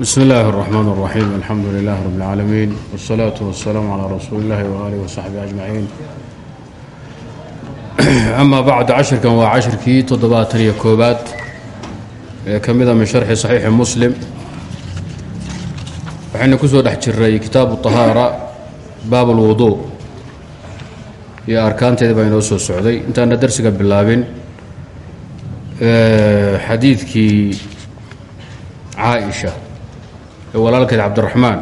bsmi اllahi الرحman الرaxيim alxamdu lilah rb اlcaalamiin wالsalaaةu waالsalaam calى rasuuli اllahi waalih وsaxbi ajmaciin ama bacd cashirkan waa cashirkii toddobaatan iyo koobaad ee ka mida min sharxi صaxiixi muslim waxaynu ku soo dhex jiray kitaabu طahaara baab اlwudu iyo arkaanteeda baa inoo soo socday intaana darsiga bilaabin xadiidkii caaisha ee walaalkeed cabdiraxmaan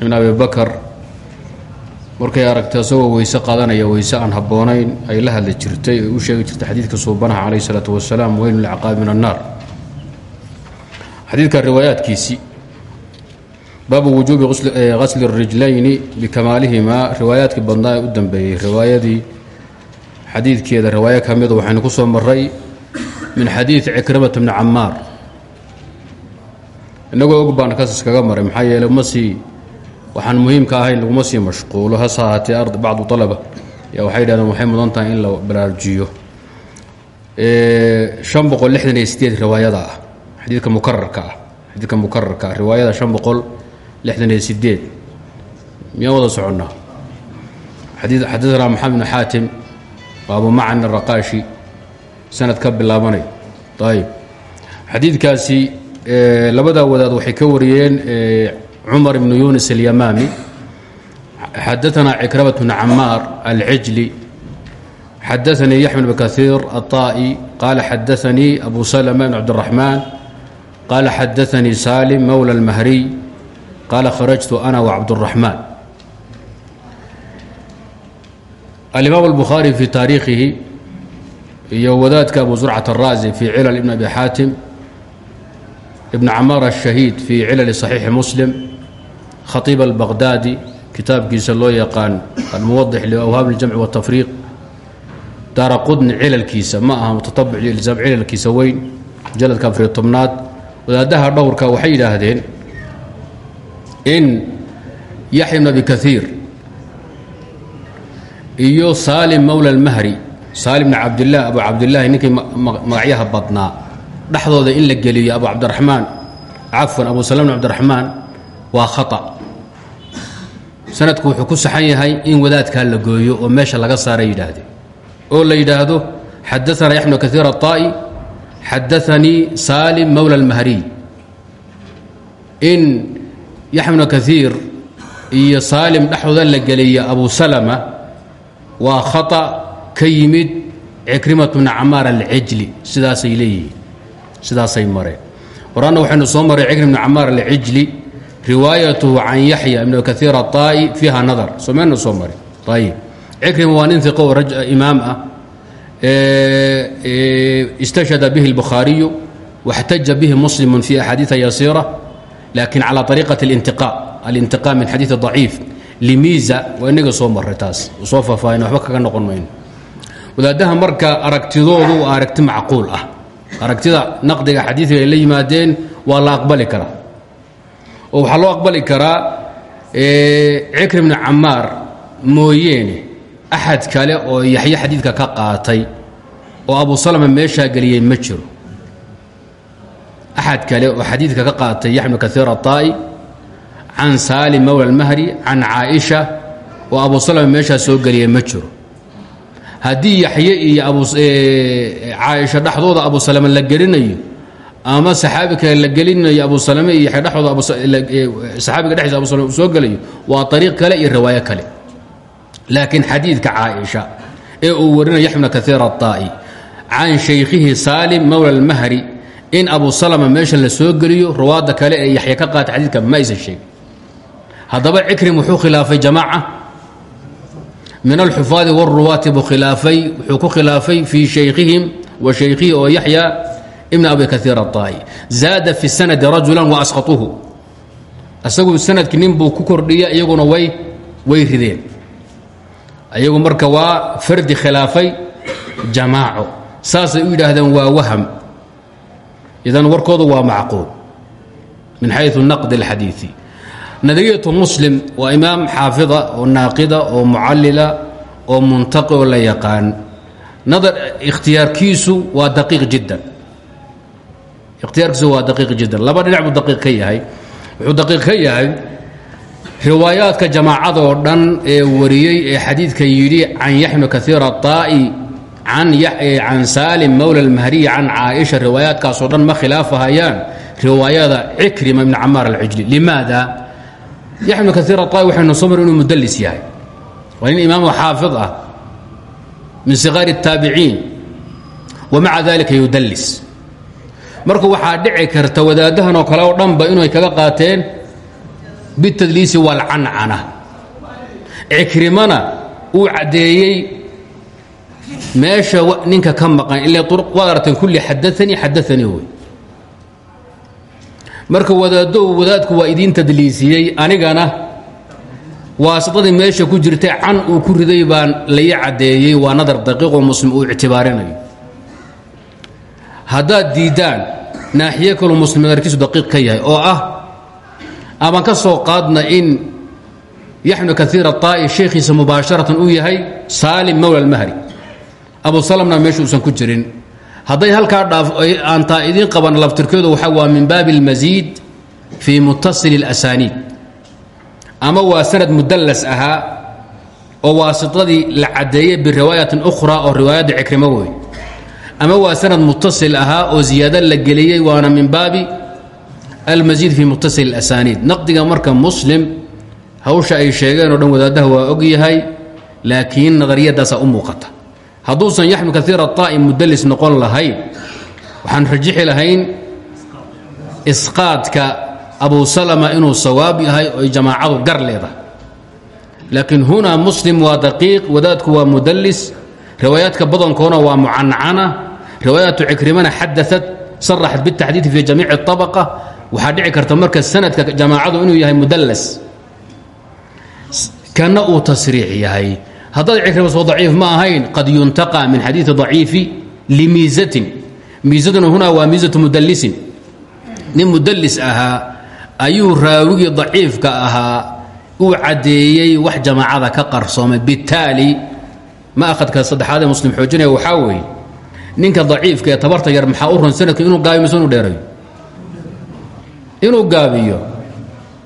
ibn abi bakar. Markay aragtay isagoo weyse qaadanaya weyse aan habboonayn ay la hadli jirtay ay u sheegi jirtay xadiidka suubanaha calayh isalaatu wasalaam weynu lcaqaabi min annaar. Xadiidka riwaayaadkiisii baabu wujuubi qasli اrijlayni bikamaalihimaa riwaayaadkii badnaa ee u dambeeyey riwaayadii xadiidkeeda riwaayo ka mida waxaynu ku soo maray min xadiid cikrimata bni camaar inagoo og baan kas iskaga maray maxaa yeele ma sii waxaan muhiimka ahayn laguma sii mashquulo. Hase ahaatee ard bacdu alaba yaa waxay yidhahdeen waxay mudan tahay in la baraarujiyo. An boqol lixdan iyo sideed riwaayada ah. Xadiidka mukararka ah. Xadiidka mukararka ah. Riwaayada shan boqol lixdan iyo sideed. Miyaan wada soconnaa xadaanaa maxamed bn xaatim abu macan araqaashi sanad ka bilaabanay ayb xadiidkaasi labadaa wadaad waxay ka wariyeen cumar ibnu yunis alyamaami xadaanaa cikramat bn camaar alcijli xadaanii yaxya bn kaiir aلطa'i qaala xadaanii abu salma bn cabdالraxmaan qaala xadaanii salim mowla اlmahriy qaala kharajtu ana wcabdالraxmaan alimaam اlbukhaari fi taariikhihi iyo wadaadka abu zurcat الraazi fi cilal ibn abi xaatim ibn camaar ashahiid fii cilali saxiixi muslim khaiib albaqdaadi kitaabkiisa loo yaqaan almuwadix liawhaab iljamci watafriiq daara qudni cilalkiisa ma aha mutatabic iyo ilzaam cilalkiisa weyn jaladka afriyo tobnaad. Wadaadaha dhowrka waxay yidhaahdeen in yaxya bn abi kaiir iyo saalim mowla almahri saalim bn cabdilah abu cabdilaahi ninkii magacyaha badnaa dhexdooda in la geliyo abu cabdiraxmaan cafwan abu salm bn cabdiraxmaan waa khata sanadku wuxuu ku saxan yahay in wadaadkaa la gooyo oo meesha laga saaray yidhaahdeen oo la yidhaahdo xadaanaa yaxya bn kaiir aلطaa'i xadaanii saalim mowla اlmahriy in yaxya bnu kaiir iyo saalim dhexdooda la geliya abu salama waa khata ka yimid cikrimat bna camaar alcijli sidaasay leeyihiin sidaasay mareen horaanna waxaynu soo maray cikrim bn camaar alcijli riwaayatuhu can yaxya ibn kaiir aلطaa'i fiiha nadar somayna soo marin ayib cikrim waa nin iqo oo imaam ah istashhada bihi اlbukhaariyu واxtaja bihi muslimu fi axaadiiثa yasiira lakin calى طariiqaة اlintiqاء alintiqاء min xadiiث ضaciif limiisa waa inaga soo maray taas soo faahfaahin waxba kaga noqon mayno wadaadaha marka aragtidoodu waa aragti macquul ah aragtida naqdiga xadiidiga ay la yimaadeen waa la aqbali kara oo waxaa loo aqbali karaa cikri bni camaar mooyeene axad kale oo yaxye xadiidka ka qaatay oo abu salama meeshaa geliyey ma jiro. Axad kale oo xadiidka ka qaatay yaxmnu kaiir aطaa'i can saalim mowla almahri can caaisha oo abu salama meeshaa soo geliyey ma jiro haddii yaxye iyo caaisha dhexdooda abu salame la gelinayo ama saxaabi kale la gelinayo abu salame iyo yaxya dhexdooda saxaabiga dhexdiisa abu salame uu soo gelayo waa ariiq kale iyo riwaayo kale laakiin xadiidka caaisha ee uu warinayo yaxya bna kaiir aلطaa'i can shaykhihi saalim mowla اlmahri in abu salama meesha la soo geliyo ruwaadda kale ee yaxya ka qaata xadiidka ma aysan sheegin haddaba cikrim wuxuu khilaafay jamaaca min alxufaadi wاruwaati buu khilaafay wuxuu ku khilaafay fii shaykhihim wa shaykhihi oo yaxya ibn abi kaiir aلطaa'i zaada fi sanadi rajula waasqaطuhu isagu sanadkii nin buu ku kordhiya iyaguna way way rideen iyagu marka waa fardi khilaafay jamaaco saasay u yidhaahdeen waa waham idan warkoodu waa macquul min xayu naqdi اlxadiiثi nadariyatu muslim waa imaam xaafida oo naaqida oo mucallila oo muntaqi oo la yaqaan. Nadar ikhtiyaarkiisu waa daqiiq jiddan. Ikhtiyaarkiisu waa daqiiq jiddan. Laba dhinac buu daqiiq ka yahay. Wuxuu daqiiq ka yahay riwaayaadka jamaacadoo dhan ee wariyey ee xadiidka yidhi can yaxmi kaiir aطaa'i can saalim mawla almahriyi can caaisha. Riwaayaadkaasoo dhan ma khilaafahayaan riwaayada cikrima ibn camaar alcijli limaada yaxmil kaiir aai waxaynu soo mar inuu mudlis yahay waa nin imaamo xaafid ah min sikaari الtaabiciin wa maca dalika yudallis marka waxaa dhici karta wadaadahan oo kale oo dhanba inay kaga qaateen bitadliisi walcancana cikrimana uu caddeeyey meesha ninka ka maqan ila waad arteen kulli xadaanii xadaanii wey marka wadaaddow wadaadku waa idiin tadliisiyey. Anigana waasidadii meesha ku jirtay can uu ku riday baan lai caddeeyey. Waa nadar daqiiqoo muslim uu ictibaarinayo. Haddaad diiddaan naaxiye kaloo muslim nadarkiisu daqiiq ka yahay oo ah amaan ka soo qaadna in yaxnu kaiir aطaa'i sheekhiisa mubaasharatan uu yahay saalim mawla almahri abu salamna meesha uusan ku jirin hadday halkaa dhaaf aantaa idiin qaban laftirkeedu waxa waa min baabi اlmasiid fii mutasili اlasaniid ama waa sanad mudallas ahaa oo waasitadii la caddeeyey biriwaayatin ukhra oo riwaayadda cikrimo wey ama waa sanad mutasil ahaa oo ziyaado la geliyey waana min baabi almasiid fii mutasil اlasaniid naqdiga marka muslim hawsha ay sheegeen oo dhan wadaadaha waa og yahay laakiin nadariyadaasaa u muuqata hadduusan yaxmi kaiir aطaa'i mudallis noqon lahayn waxaan rajixi lahayn isqaadka abu salama inuu sawaab yahay oy jamaacadu gar leedahay laakiin hunaa muslim waa daqiiq wadaadku waa mudallis riwaayaadka badankoona waa mucancana riwaayaatu cikrimana xadaat saraxat bitaxdiidi fi jamiici اطabaqa waxaa dhici karta marka sanadka jamaacadu inuu yahay mudallas kana uu tasriix yahay haddaad cikrima soo daciif ma ahayn qad yuntaqa min xadiidi daciifi limiizatin. Miizaduna hunaa waa miizatu mudallisin. Nin mudallis ahaa ayuu raawigii daciifka ahaa uu caddeeyey wax jamaacada ka qarsoomay bitaali ma akhadka saddexaad ee muslim waxaa weeye ninka daciifka ee tabarta yar maxaa u ron sanadka inuu gaabiyo mise inuu inuu gaabiyo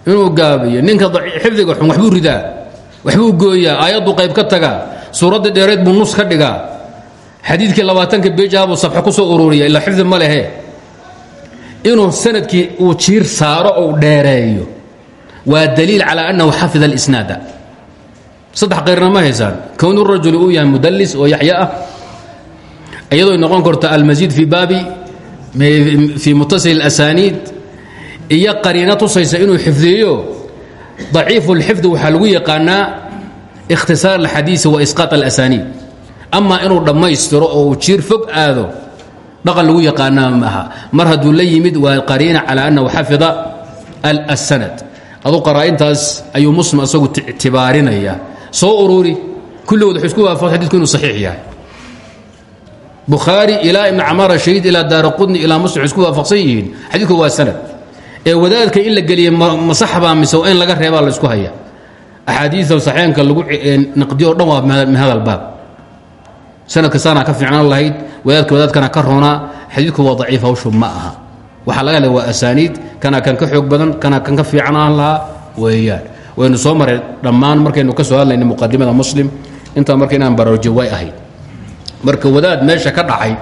inuu gaabiyo. Ninka xifdiga xun waxbuu ridaa waxbuu gooyaa aayaddu qayb ka tagaa suuraddii dheerayd buu nus ka dhigaa. Xadiidkii labaatanka beejahbuu sabxe ku soo ururiya ilaa xifdi ma lehe. Inuu sannadkii uu jiir saaro ou dheereeyo. Waa daliil calaa annahu xafida alisnaada. Saddex qayrna ma haysaan. Kownuu rajuli uu yahay mudallis oo yaxya ah. Noqon karto almasiid fii baabi fii mutasil alasaniid iyo qariina tusaysa inuu xifdiyo ضaciifu اlxifdi waxaa lagu yaqaanaa ikhtisaar اlxadiisi wa isqaaط اlasaniid ama inuu dhammaystiro oo uu jiir fog aado dhaqan lagu yaqaanaa maaha mar hadduu la yimid waa qariina calى annahu xafida alsanad adu qaraa'intaas ayuu muslim asagu ictibaarinaya soo ururi kulligood wuxuu isku waafaq xadidku inuu saxiix yahay bukhaari ilaa ibn camaar shahiid ilaa daara qudni ilaa muslim isku waafaqsan yihiin xadiidku waa sanad ee wadaadka in la geliye ma saxbaa in laga reebaa la isku haya. Axaadiida saxeenka lagu naqdiyo dhan waa min albaab sanadka saanaa ka fiicnaan lahayd wadaadka wadaadkana ka roonaa xadiidku waa daciif hawshu ma aha. Waxaa laga le waa asaaniid kana kan ka xoog badan kana kan ka fiicnaan lahaa weeyaan. Waynu soo maray dhammaan markaynu ka soo hadlayna muqadimada muslim. Intaa marka inaan baraarujiyo way ahayd. Marka wadaad meesha ka dhacay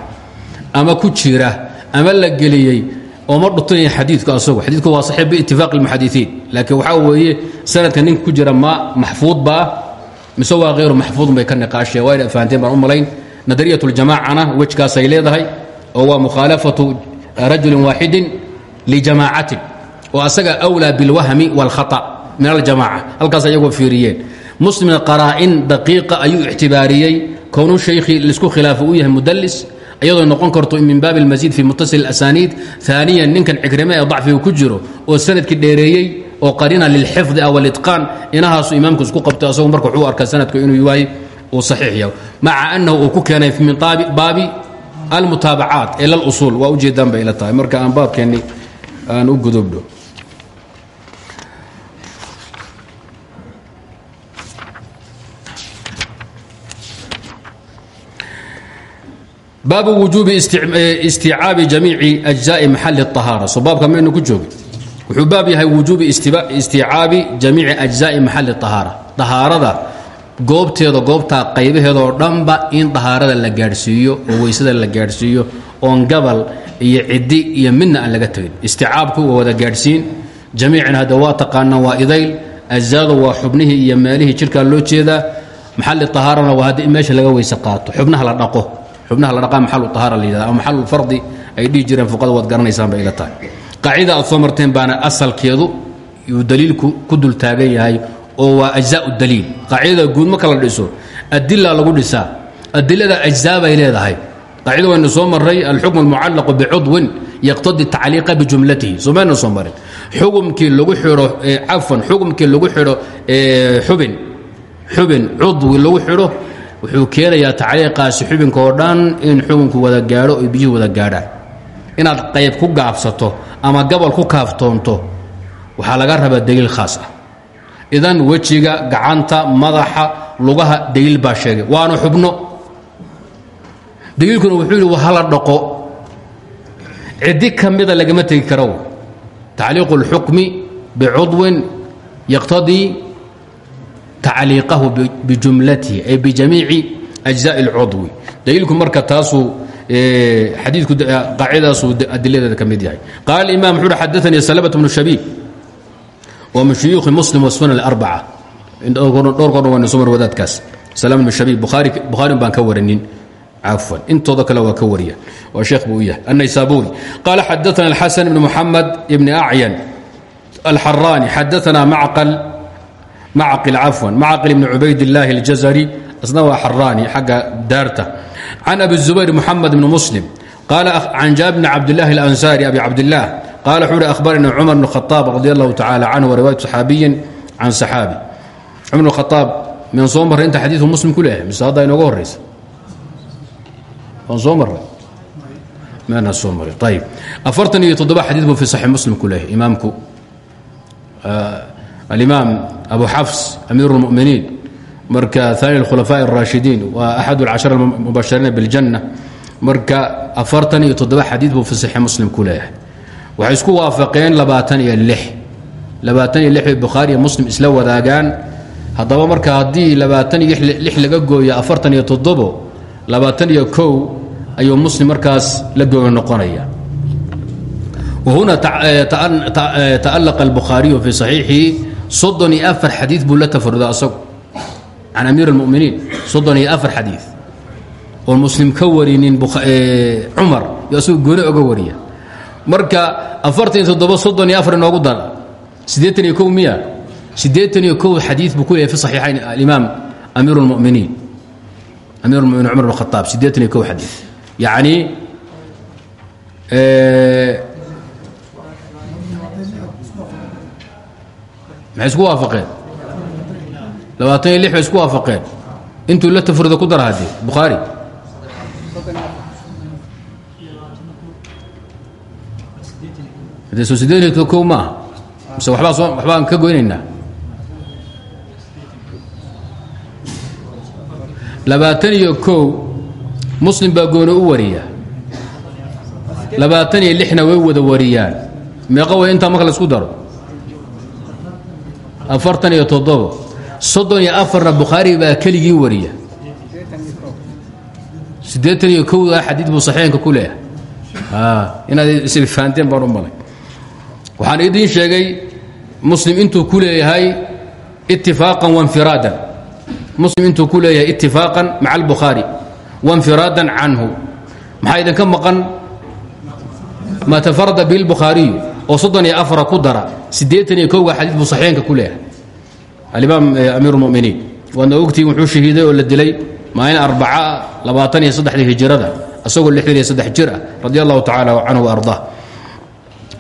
ama ku jira ama la geliyey ooma dhutanya xadiidku asagu xadiidku waa saxiix biitifaaq almuxadisiin laakiin waxaa weeye sanadka ninka ku jira ma maxfuud ba ah mise waa hayru maxfuudun bay ka niqaasheen. Waa ina fahanteen baan u malayn. Nadariyat ljamaacana wejkaasay leedahay oo waa mukhaalafatu rajulin waaxidin lijamaacatin oo asaga awlaa bilwahmi wاlkhaطa min aljamaaca. Halkaas ayagoo fiiriyeen. Muslimna qaraa'in daqiiqa ayuu ictibaariyey. Kownu shaykhi la isku khilaafo uu yahay mudallis iyadoo noqon karto min baabi اlmasiid fi mutasil asaniid aaniyan ninkan cikrime ee dacfiga ku jiro oo sannadkii dheereeyey oo qarina lilxifdi aw alitqaan inahaasu imaamku isku qabtay asagu marka wuxuu arkaa sanadku inuu yahay uu saxiix yahay. Maca annahu uu ku keenay min baabi almutaabacaat ee lalusuul waa ujeedaan bay ila tahay. Marka aan baabkeenni aan u gudubdho baabu wujuubi isticaabi e, jamiici ajzaai maxali ahaara so baabka maynu ku joogi wuxuu baab yahay wujuubi isticaabi jamiici ajzaai maxali ahaara dahaarada goobteeda goobtaa qaybaheedaoo dhanba in dahaarada la gaadhsiiyo oo weysada la gaadhsiiyo oon gabal iyo cidi iyo midna aan laga tegin. Isticaabku wada gaadhsiin. Jamiicina hadda waa taqaanaan waa idayl. Ajzaada waa xubnihii iyo meelihii jidhkaa loo jeedaa. Maxali ahaarana waa haddi meesha laga weyse qaato. Xubnaha la dhaqo xubnaha la dhaqaa maxalu طahaara la yidhahda ama maxalu fardi ay dhihi jireen fuqada waad garanaysaan bay ila tahay. Qaacida aad soo marteen baana asalkeedu yuu daliilku ku dul taagan yahay oo waa ajzaa daliil. Qaacidada guud marka la dhiso adila lagu dhisaa adilada ajzaa bay leedahay. Qaacida waynu soo maray alxukm اlmucallaqu bicudwin yaqtadi tacliiqa bijumlatihi. Somayna soo marin xukumkii lagu xidho cafan xukumkii lagu xidho xubin xubin cudwi lagu xidho wuxuu keenayaa tacliiqaasi xubinka oo dhan in xukunku wada gaadho oy biyuhu wada gaadhaan inaad qayb ku gaabsato ama gabal ku kaaftoonto waxaa laga rabaa daliil khaas ah. Idan wejiga gacanta madaxa lugaha daliil baa sheegay. Waana xubno. Daliilkuna wuxuu yidhi hala dhaqo. Cidi ka mida lagama tegi karo. Tacliiqu اlxukmi bicudwin yaqtadii tacliiqahu bijumlatihi ay bijamiici ajzaءi اlcudwi daliilku marka taasuu xadiidku qaacidadaasuu adiladeeda ka mid yahay. Qaala imam wuxu uhi xadaanii salbt bnu shabiib waa min shuyuukhi muslim wasunan arbaca dhowrkoodhan waan isoo mar wadaadkaas salama bnu shabiib bukhaarin baan ka waranin cafwan intooda kale waa ka wariya. Waa sheekh buu u yahay. Annaysaabuuri. Qaala xadaana alxasan bn muxamed ibni acyan alxaraani xadaana macqal macaqil cafwan macaqil ibni cubaydillaahi اljazari isna waa xaraani xagga daarta. Can abi zubayr muxamed bni muslim qaala can jaabir bni cabdillaahi alansaari abi cabdillaah qaala wuxuu uhi akhbarana cumar bn khaaab radi allahu tacaala canhu wariwaayat saxaabiyin can saxaabi cumar bn khaaab miyaan soo marray inta xadiidu muslim ku leeyahay mise haddaa inooga horraysa waan soo marray maanaa soo maray ayib afartan iyo toddoba xadiid buu fi saxii muslim ku leeyahay imaamku uh, alimaam abu xafs amiir اlmuminiin marka aani اkhulafaaء الraashidiin waa axad اlcashara mubashariina biاljanna marka afartan iyo toddoba xadiid buu fi saxiix muslim ku leeyahay waxay isku waafaqeen labaatan iyo lix labaatan iyo lix bay bukhaari iyo muslim isla wadaagaan haddaba marka haddii labaatan iyo lix laga gooyo afartan iyo toddobo labaatan iyo kow ayuu muslim markaas la googa noqonaya wahuna ta'alaqa albukhaariyu fii saxiixihi soddon iyo afar xadiid buu la tafaruda asagu. Can amiir اlmuminiin soddon iyo afar xadiid oon muslim ka warinin cumar iyo asagu gooni oga wariya. Marka afartan toddoba soddon iyo afar inoogu dara siddeetan iyo kow miya. Siddeetan iyo kow xadiid buu ku leeyahy fi saxiixayn alimaam amiir اlmuminiin amir muminiin cumar bn khaaab siddeetan iyo kow xadiid yacni maxay isku waafaqeen? Labaatan iyo lix bay isku waafaqeen. Intuu la tafurida ku dara haddee bukhaari soo siddeetan iyo kow ma aha. Mise wabaa soo waxbaan ka goynaynaa. Labaatan iyo kow muslim baa gooni u wariya. Labaatan iyo lixna way wada wariyaan. Meeqa way intaa marka la isku daro afartan iyo toddobo. Soddon iyo afarna bukhaari baa keligii wariya. Siddeetan iyo kowda xadiid buu saxiixanka ku leeyahay. Inaad isfahanteen baan u malay. Waxaan idiin sheegay muslim intuu ku leeyahay itifaaqan wainfiraadan muslim intuu ku leeyahay itifaaqan maca albukhaari wainfiraadan canhu. Maxaa idinka maqan? Ma tafarada bihi lbukhaariyu oo soddon iyo afara ku dara siddeetan iyo kowga xadiid buu saxiixanka ku leeyahay. Alimaam amiir اlmuminiin waadna ogtiin wuxuu shahiiday oo la dilay maalin arbacaa labaatan iyo saddexdii hijirada isagoo lixdan iyo saddex jir ah radi allahu tacaala canhu waardaa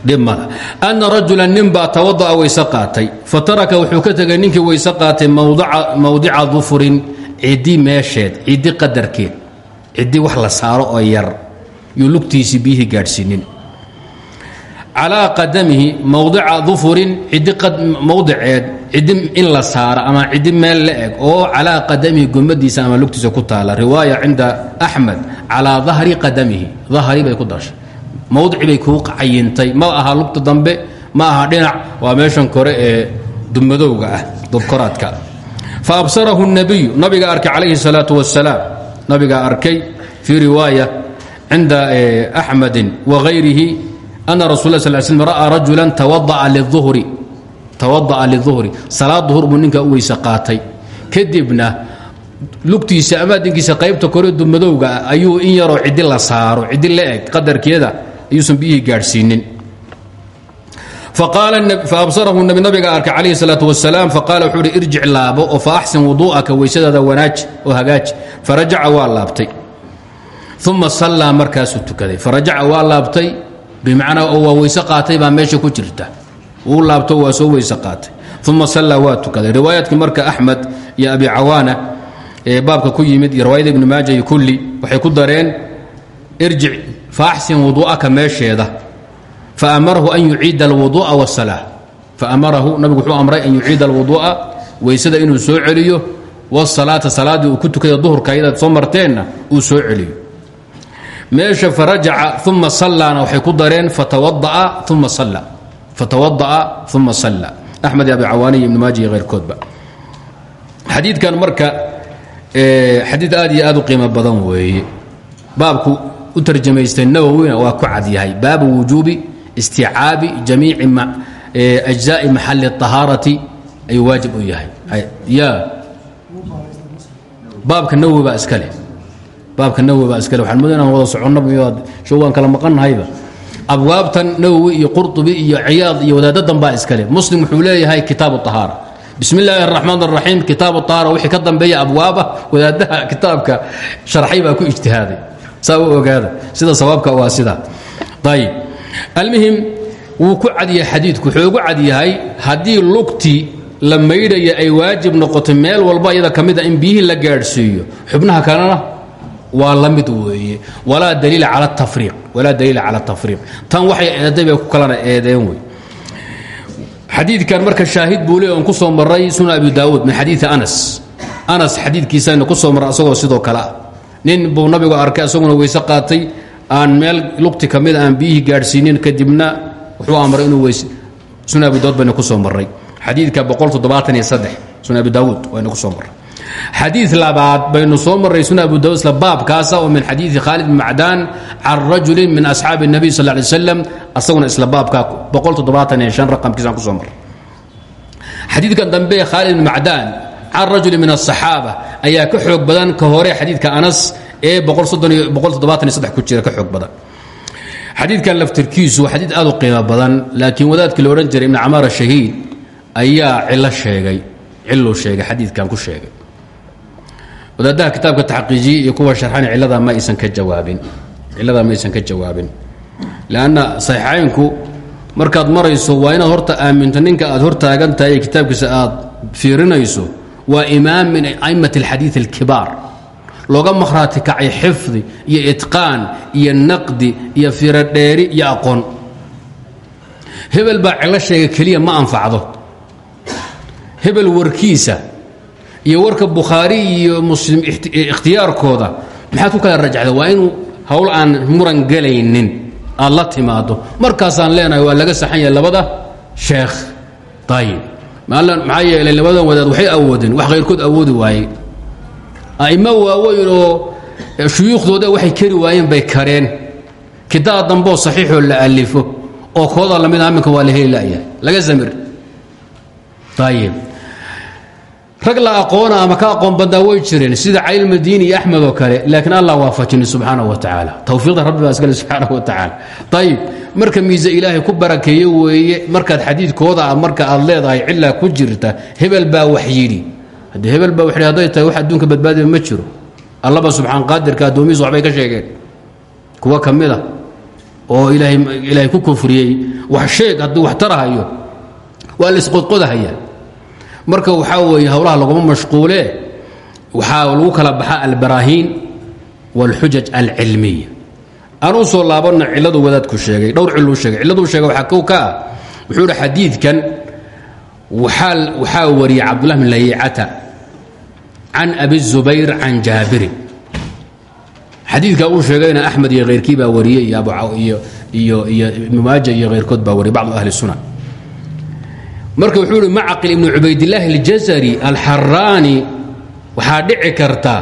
dhib mala ana rajula nin baa tawada'a weyse qaatay. Fataraka wuxuu ka tegay ninkii weyse qaatay mawdica dufurin ciddi meesheed ciddi qadarkeed ciddi wax la saaro oo yar. Yuu lugtiisii biyihii gaadhsiinin calaa qadamihi mawdica dufurin ciddi mawdiceed ciddi in la saaro ama ciddi meel la eg oo calaa qadamihi gomadiisa ama lugtiisa ku taala. Riwaaya cinda axmed calaa dahri qadamihi. Dahri bay ku dashay mawdici bay kuu cayintay ma aha lugta dambe ma aha dhinac. Waa meeshan kore ee dumadowga ah dubkoraadka. Fa absarahu nabiyu nabiga arkay calayhi salaatu wasalaam nabigaa arkay fii riwaaya cinda axmedin wagayrihi ana rasul la sal slm ra'aa rajulan tawada'a liduhri salaad duhur buu ninkaa u qaatay kadibna lugtiisa amaadinkiisa qaybta kore dumadowga ah ayuu in yaroo ciddi la saaro ciddi la qadarkeeda ayuusan biyihii gaadhsiinin faabsarahu nabiga arkay calayhi salaatu wasalaam faqaala wuxuu uhi irjic laabo oo fa axsin wuduu'aka weysadaada wanaaji oo hagaaji farajaca waa laabtay uma sallaa markaasuu tukaday farajaca waa bimacnaa oo waa weyse qaatay baa meesha ku jirta. Wuu laabto waa soo weyse qaatay. Uma sallaa waa tukaday riwaayaadkii marka axmed iyo abi cawaana ee baabka ku yimid iyo riwaayada ibnu maaja iyo kulli waxay ku dareen irjic fa axsin wuduu'aka meesheeda. Faamarahu an yuciida alwuduu'a wاsalaa faamarahu nabigu wuxuu amray an yuciida alwuduu'a weysada inuu soo celiyo wsalaata salaaddii uu ku tukada duhurka ayadaad soo marteenna uu soo celiyo meesha farajaca uma sallaana waxay ku dareen fatawada'a uma fatawada'a uma salla. Axmed iyo abi cawaani iyo ibnu maaja iyo heyrkoodba marka xadiid aad aad u badan weeye. Baabku u tarjamaystay nawowina waa ku cad yahay. Baabu wujuubi isticaabi jamiici ajzaai maxali اطahaarati ayuu waajib u yahay. Ya baabka nawowi baa iska baabka nawowi baa iskale. Waxaan moda inaan wada soconnaba showgaan kala maqannahayba. Abwaabtan nawowi iyo qurtubi iyo ciyaad iyo wadaadadan baa iskale. Muslim wuxuu leeyahay kitaabu ahaara bismi illaahi araxmaan araxiim kitaabu ahaara wixii ka dambeeya abwaaba wadaadaha kitaabka sharxay baa ku ijtihaaday. Saa u ogaada sida sabaabka waa sidaa ayib almuhim wuu ku cadyahay xadiidku wuxuu ugu cadyahay haddii lugti la maydhaya ay waajib noqoto meel walba iyada ka mida in biyihii la gaadhsiiyo. Xubnaha kalena waa la mid weeye. Walaa daliila cala tafriiq walaa daliila cala tafriiq. Tan waxay eeday ku kalana eedeen wey xadiidkan marka shaahid buu on ku soo maray sunan abi daawuud min xadiidi anas. Anas xadiidkiisayna ku soo marray asagoo sidoo kale ah. Nin buu nabigu arkay isaguna weyse qaatay aan meel lugti ka mid aan biyihii gaadhsiinin kadibna wuxuu amray inuu weyse sunan abi daawud bayna ku soo marray. Xadiidka sunan abi daawuud wayna ku soo marray xadiid labaad baynu soo marray sunan abu daawud isla baabkaasa oo min xadiidi khaalid bin macdaan can rajulin min asxaabi الnabiy sal ly slam asaguna isla baabka raqamkiisaan ku soo marray xadiidkan dambe khaalid bin macdaan can rajuli min الصaxaaba ayaa ka xoog badan ka hore xadiidka anas ee ku jira ka xoog badan xadiidkan laftirkiisu waa xadiid aad u qiimo badan laakiin wadaadkii la odhan jiray ibn camaar shahiid ayaa cilo sheegay ciluu sheegay xadiidkan ku sheegay wadaadaha kitaabka taxqiijiyey iyo kuwa sharxana ciladaa ma aysan ka jawaabin. Ciladaa ma aysan ka jawaabin. Lanna saxiixaynku markaad marayso waa inaad horta aaminto ninka aad hortaagan tahay ee kitaabkiisa aad fiirinayso waa imaam min a'imat alxadiid alkibaar. Looga makhraati kacay xifdi iyo itqaan iyo naqdi iyo firadheeri iyo aqoon. Hebel baa cilo sheega keliya ma anfacdo. Hebel warkiisa iyo warka bukhaari iyo muslim ikhtiyaarkooda maxaad ku kala rajacda? Waa inuu howl aan muran gelaynin aad la timaado markaasaan leenahay waa laga saxan yahay labada sheekh. Ayib maxaa yeelay labadan wadaad waxay awoodeen wax khayrkood awoodi waaye. A'immo waaweyn oo shuyuukhdooda waxay kari waayeen bay kareen. Kitaab damboo saxiixoo la alifo oo kooda la mid a aminka waa la heli laga zamir. Ayib rag la aqoona ama ka aqoon badnaa way jireen sida caylmadiini iyo axmed oo kale laakiin allah waafajini subxaanaه wa tacaala towfiiqda rabbi baa iskale wa tacaala ayib marka miise ilaahay ku barakeeye weeye markaad xadiidkooda marka aad leedahay cilaa ku jirta hebel baa wax yidhi. Haddii hebel baa wax tahay wax adduunka badbaadiba ma jiro. Allaba subxaan qaadirka addoomihiis waxbay ka sheegeen. Kuwa ka mid a oo ilaahay ku kufriyey wax sheeg hadduu wax tarahayo waa la isqodqodahayaa marka waxaa weeye howlaha laguma mashquulee waxaa lagu kala baxa albaraahiin wاlxujaj alcilmiya aan u soo laabanna ciladu wadaadku sheegay dhowr ciluu sheegay cilladuu sheegay waxaa kow ka ah wuxuu idhi xadiidkan waxaa waxaa wariyey cabdullah bin layicata can abi الzubayr can jaabirin xadiidka uu sheegayna axmed iyo khayrkii baa wariyey iyo abuiyo iyo iyo ibnu maaja iyo khayrkood baa wariyay bacdu ahli sunan marka wuxuu ihi macqil ibnu cubaydillaahi aljasari alxaraani waxaa dhici karta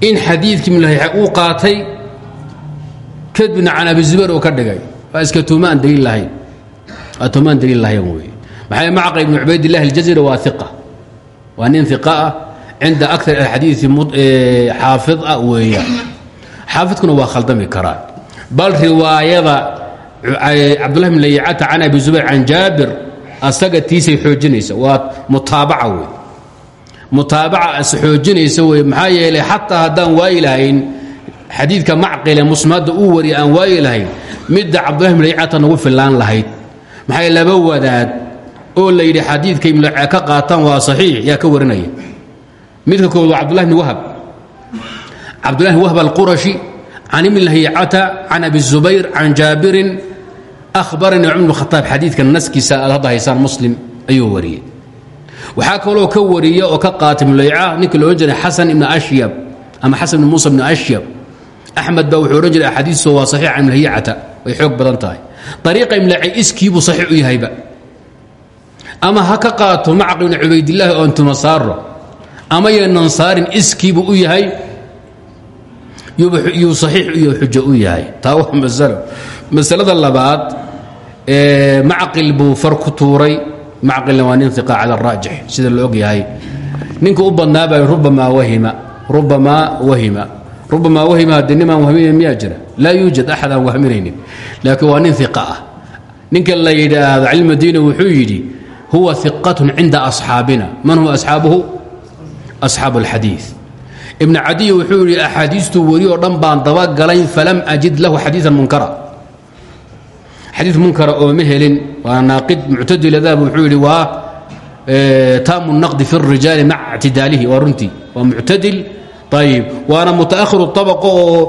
in xadiidkii ibnulahya uu qaatay kadibna can abi zubayr uu ka dhigay. Waa iska tuumaan daliil lahayn. Waa daliil lahayn wey maxaa macqil ibnu cubaydillahi aljasari waa iqa waa nin iqa ah cinda akar alxadiidi xaafid ah weeyaan xaafidkuna waa khaldami karaa bal riwaayada cabdullahi bn layacata can abi zubayr can jaabir asaga tiisay xoojinaysa. Waa mutaabaca wey mutaabaca is xoojinaysa wey maxaa yeelay xataa haddaan waayi lahayn xadiidka macqile musnada uu wariya aan waayi lahayn midda cabdullahi bn layacata nagu fillaan lahayd. Maxay laba wadaad oo la yidhi xadiidka ka qaataan waa saxiix yaa ka warinaya. Midka kood waa cabdullahi wahab. Cabdullahi bn wahb alqurashi can ibni lahiyacata can abi zubayr can jaabirin ahbaranii cumar bn khataab xadiidka naskiisa aad hadda haysaan muslim ayuu wariyey waxaa kaloo ka wariya oo ka qaatay ibnulayica ninka lo odhan jiray xasan ibni ashyab ama xasan ibni muusa ibni ashyab axmed baa wuxuu odhan jiray axaadiisto waa saxiix can ibnlahiyacata way xoog badan tahay ariiqa imlaci iskiibuu saxiix u yahayba ama ha ka qaato macqi bni cubaydillaahi oo intumasaaro ama yeenan saarin iskiibuu u yahay yuu saxiix iyo xujo u yahay taa waa masalo masalada labaad macqil buu far ku tuuray. Macqilna waa nin iqa sida la og yahay. U badnaaba rubamaa wahima rubamaa wahima rubamaa wahima haddii nimaan wahminayn miyaa jira? Laa yuujad axad aan wahminaynin. Laakiin ah. Ninka la yidhaahdo cilmadiina wuxuu yidhi huwa iqatun cinda asxaabina. Man huwa asxaabuhu? Asxaabu alxadiid ibn cadiy wuxuu yidhi axaadiistuu weri dhan baan dabagalay falam ajid lahu xadiian munkara xadii munkara oo ma helin waa naaqid muctadiladaab wuxuu yidhi waa taamu naqdi fi الrijaali maca اctidaalihi waa runtii waa muctadil ayib waana mutaأhiru طabaqo oo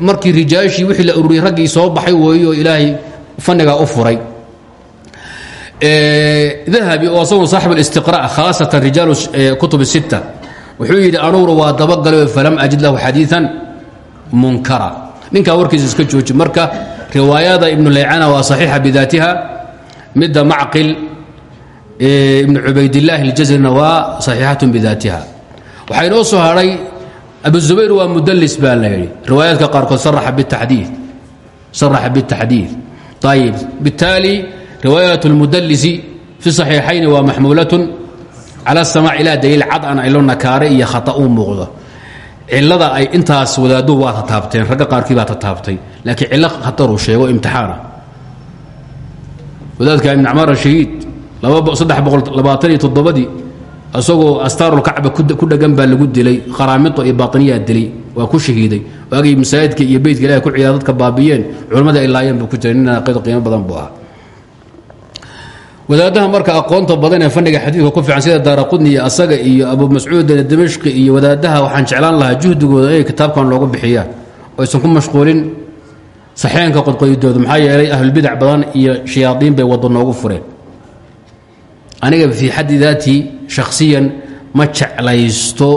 markii rijaashii wixii la ururiyey raggii soo baxay weeyo oo ilaahay fannigaa u furay dahabi oo asagoo saaxib اlistiqra khaasatan rijaalu kutub الsitta wuxuu yidhi anuguna waa dabagalay falam ajid lahu xadiiثan munkara ninkaa warkiisa iska jooji marka riwaayada ibnu laycana waa saxiixa bidaatiha midda macqil ibnu cubaydillaahi اljazrina waa saxiixatun bidaatiha waxaa inoo soo hadhay abu zubayr waa mudlis baa la yidhi riwaayaadka qaarkood saraxa bitaxdiid saraxa bitaxdiid ayib bittaali riwaayat اlmudlisi fi صaxiixayni waa maxmuulatun cala الsamaac ilaa daliil cad an ilo nakaare iyo khata uu muuqdo cilada ay intaas wadaadduhu waa tataabteen ragga qaarkii baa tataabtay laakiin cillo khataruu sheego imtixaana wadaadka ibn camaar ashahiid abaaiyo toddobadii isagoo astaarulkacba ku dhegan baa lagu dilay kharaamito iyo baطiniyaa dilay waa ku shahiiday. Waagay masaajidka iyo beytka ilahi ku ciyaa dadka baabiyeen culimmada ay laayeen buu ku jiray nin aqid qiimo badan buu ahaa. Wadaadaha marka aqoonta badan ee fadhiga xadiidka ku fiican sida daaraqudni iyo asaga iyo abu mascuudin dimashqi iyo wadaadaha waxaan jeclaan lahaa juhdigooda inay kitaabkan loogu bixiyaan oo aysan ku mashquulin saxeenka qodqoydooda maxaa yeelay ahlulbidac badan iyo shayaadiin bay waddo noogu fureen. Aniga fii xaddi daatii shakhsiyan ma jeclaysto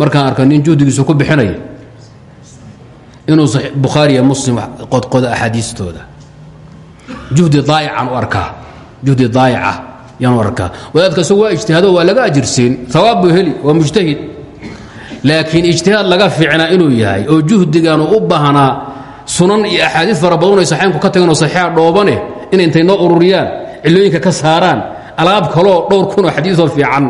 markaan arko nin juhdigiisu ku bixinaya inuu bukhaari iyo muslim qodqodo axaadiistooda. Juhdi daa'ican u arkaa. Juhdi daayica yaan u arkaa. Wadaadka isagu waa ijtihaado waa laga ajirsiin hawaab buu heli waa mujtahid. Laakiin ijtihaad laga fiicnaa inuu yahay oo juhdigan uu u baahnaa sunan iyo axaadiid fara badan ay saxeenku ka tagan oo saxiixa dhoobane in intay noo ururiyaan cilooyinka ka saaraan alaab kaloo dhowr kunoo xadiioo fiican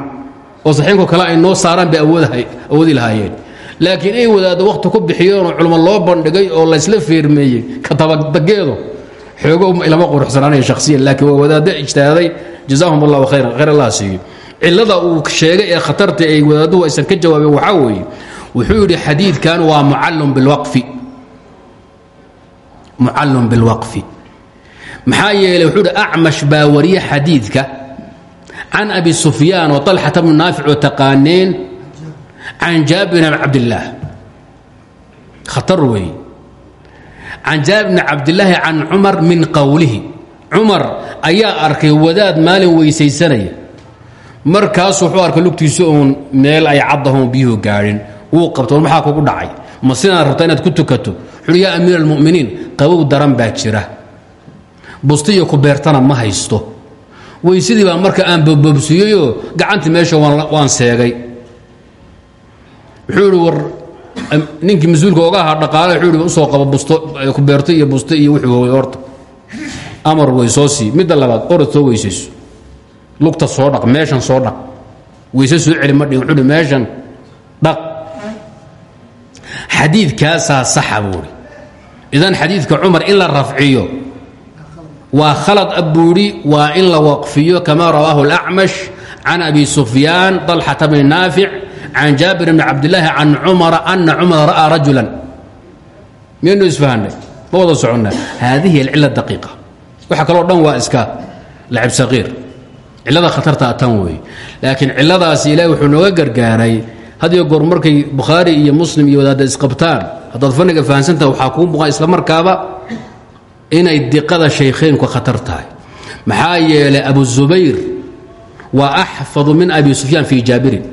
oo saxiinku kale ay noo saaraan bay awoodi lahaayeen. Laakiin ay wadaaddo wakhti ku bixiyeenoo culmo loo bandhigay oo laysla feermeeyey ka tabadageedo xoogo lama quruxsanaanaya shakhsiyan laakiin waa wadaaddo ijtihaaday. Jazaahum khayran khayr allah siiyo cillada uu sheegay ee khatarta ay wadaadduhu aysan ka jawaabeen waxaa weeye wuxuu yidhi xadiidkan waa mucallum bilwaqfi mucallum bilwaqfi. Maxaa yeeley wuxuu yidhi acmash baa wariye xadiidka. Can abi sufyaan oo طalxata bnu naafic oo taqaaneen can jaabir bn cabdillaah khatar weeye. Can jaabir bni cabdilaahi can cumar min qowlihi cumar ayaa arkay wadaad maalin weysaysanaya. Markaas wuxuu arkay lugtiisa uun meel ay caddahon biyuhu gaadhin. Wuu qabta war maxaa kugu dhacay ma sidaad rabtaa inaad ku tukato. Wuxuuhi yaa amiir almu'miniin qabow daran baa jira. Busti iyo ku beertana ma haysto. Weysadii baa marka aan bobobsiiyeyoo gacantii meesha waan seegay. Wuxuu ihi war ninkii mas'uulka dhaqaale wuxuu ihi u soo qaba busto ku beerto iyo busto iyo wuxuu hogay horta amar way soo sii. Midda labaad orod soo lugta soo dhaq meeshan soo dhaq. Weyse soo celi ma dhihin. Meeshan dhaq xadiidkaasaa saxa buuhi idan xadiidka cumar in la rafciyo waa khalad buuhi waa in waqfiyo kama rawaahu اlacmash can abi sufyaan طalxata bni naafic can jaabir bni cabdillaahi can cumara ana cumara ra'aa rajula miyaynu isfahanay? Ma wada soconnaa? Haadihi alcila daqiiqa. Waxa kaloo dhan waa iska lacib saqiir. Cilada khatartaa tan weeye. Laakiin ciladaasi ilahi wuxuu nooga gargaaray hadiyo goor markay bukhaari iyo muslim iyo wadaadda isqabtaan. Haddaad fanniga fahansantaha waxaa kuu muuqan isla markaaba inay diqada shaykheynku khatar tahay. Maxaa yeelay abu zubayr waa axfadu min abi sufyaan fii jaabirin.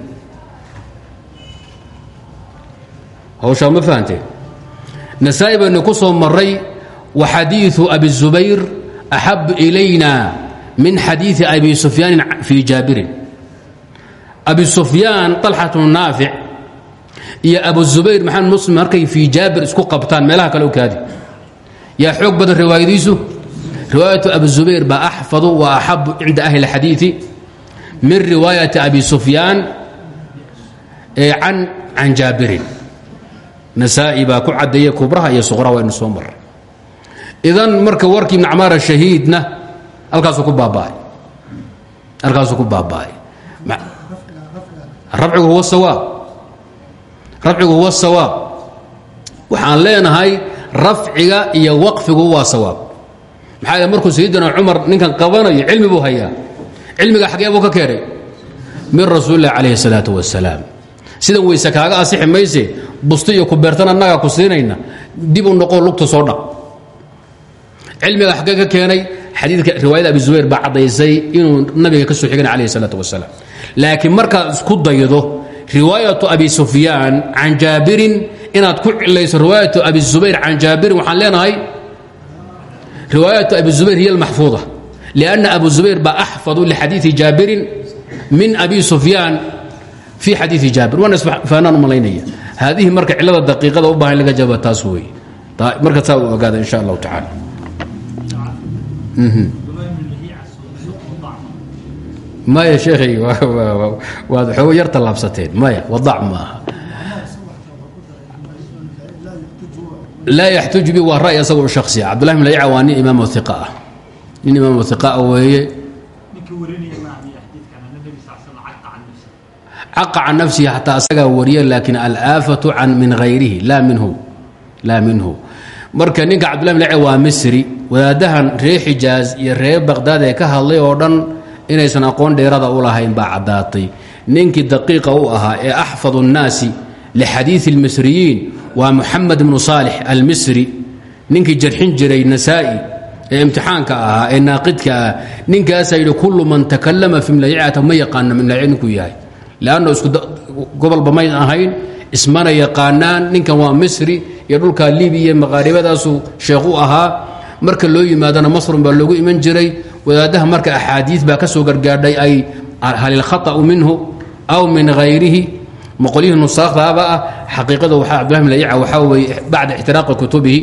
Hawshaa ma fahanteen nasaa-i baynu ku soo maray wa xadiiu abi zubayr axabu ilayna min xadiii abi sufyaanin fii jaabirin abi sufyaan طalxat bnu naafic iyo abu zubayr maxamed muslim markay fii jaabir isku qabtaan meelaha kale u kaadi yaa xoog badan riwaayadiisu riwaayatu abi zubayr baa axfadu wa axabu cinda ahli اlxadiiثi min riwaayati abi sufyaan can can jaabirin nasaa-i baa ku caddeeya kubraha iyo suqraha waynu soo maray idan marka warkii ibn camaar shahiidna halkaasuu ku baaba'ay halkaasuu ku baaba'ay rabcigu huwa sawaab. Rabcigu huwa sawaab. Waxaan leenahay rafciga iyo waqfigu waa sawaab. Maxaa yeel markuu sayidina cumar ninkan qabanayo cilmi buu hayaa. Cilmiga xagee buu ka keenay. Min rasuuli illah calayhi salaatu wasalaam sidan weyse kaaga asixi mayse busti iyo ku beertan annagaa ku siinayna dib u noqoo lugta soo dhaq cilmiga xagee keenay xadiidka riwaayada abi zubayr baa caddaysay inuu nabiga ka soo xigana calayhi salaatu wasalaam laakiin markaad isku daydo riwaayatu abi sufyaan can jaabirin inaad ku cilayso riwaayatu abi zubayr can jaabirin waxaan leenahay riwaayatu abi zubayr hiy almaxfuuda lianna abu zubayr baa axfadu lixadiidi jaabirin min abi sufyaan fii xadiidi jaabir. Waana isfahanaan u malaynaya. Haadihi marka cilada daqiiqada u baahan laga jawaaba taas marka saa ogaada insha allahu tacala maya sheekhay waad xoogo yar tallaabsateen maya wadac maaha. Laa yaxtuj bi waa ra'y asagoo shaksiya cabdullahi bn layica waa nin imaam iqa ah. Nin imaam iqa weeye. Caqa can nafsihi. Xataa asagaa wariya laakin alaafatu can min hayrihi laa minhu laa minhu. Marka ninka cabdullahi bn layica waa misri wadaadahan reer xijaaz iyo reer baqhdaad ee ka hadlay oo dhan inaysan aqoon dheerada u lahayn baa caddaatay ninkii daqiiqa u ahaa ee axfadu الnaasi lixadiiثi اlmisriyiin waa muxamed bnu saalix almisri ninkii jarxin jiray nasaa'i ee imtixaanka ahaa ee naaqidka ah ninkaasaa yidhi kullu man takalama fi mlayicata ma yaqaana mlaci ninkuu yahay leanno isku gobolba may ahayn ismana yaqaanaan ninkan waa misri iyo dhulkaa libiya maqaaribadaasuu sheekh u ahaa marka loo yimaadana masrun baa loogu iman jiray wadaadaha marka axaadii baa ka soo gargaadhay ay hal ilkhaطأu minhu aw min hayrihi maqolyihii nusaakdaaba ah xaqiiqada waxaa cabdullah bn layica waxaa weeye bacda ixtiraaqi kutubihi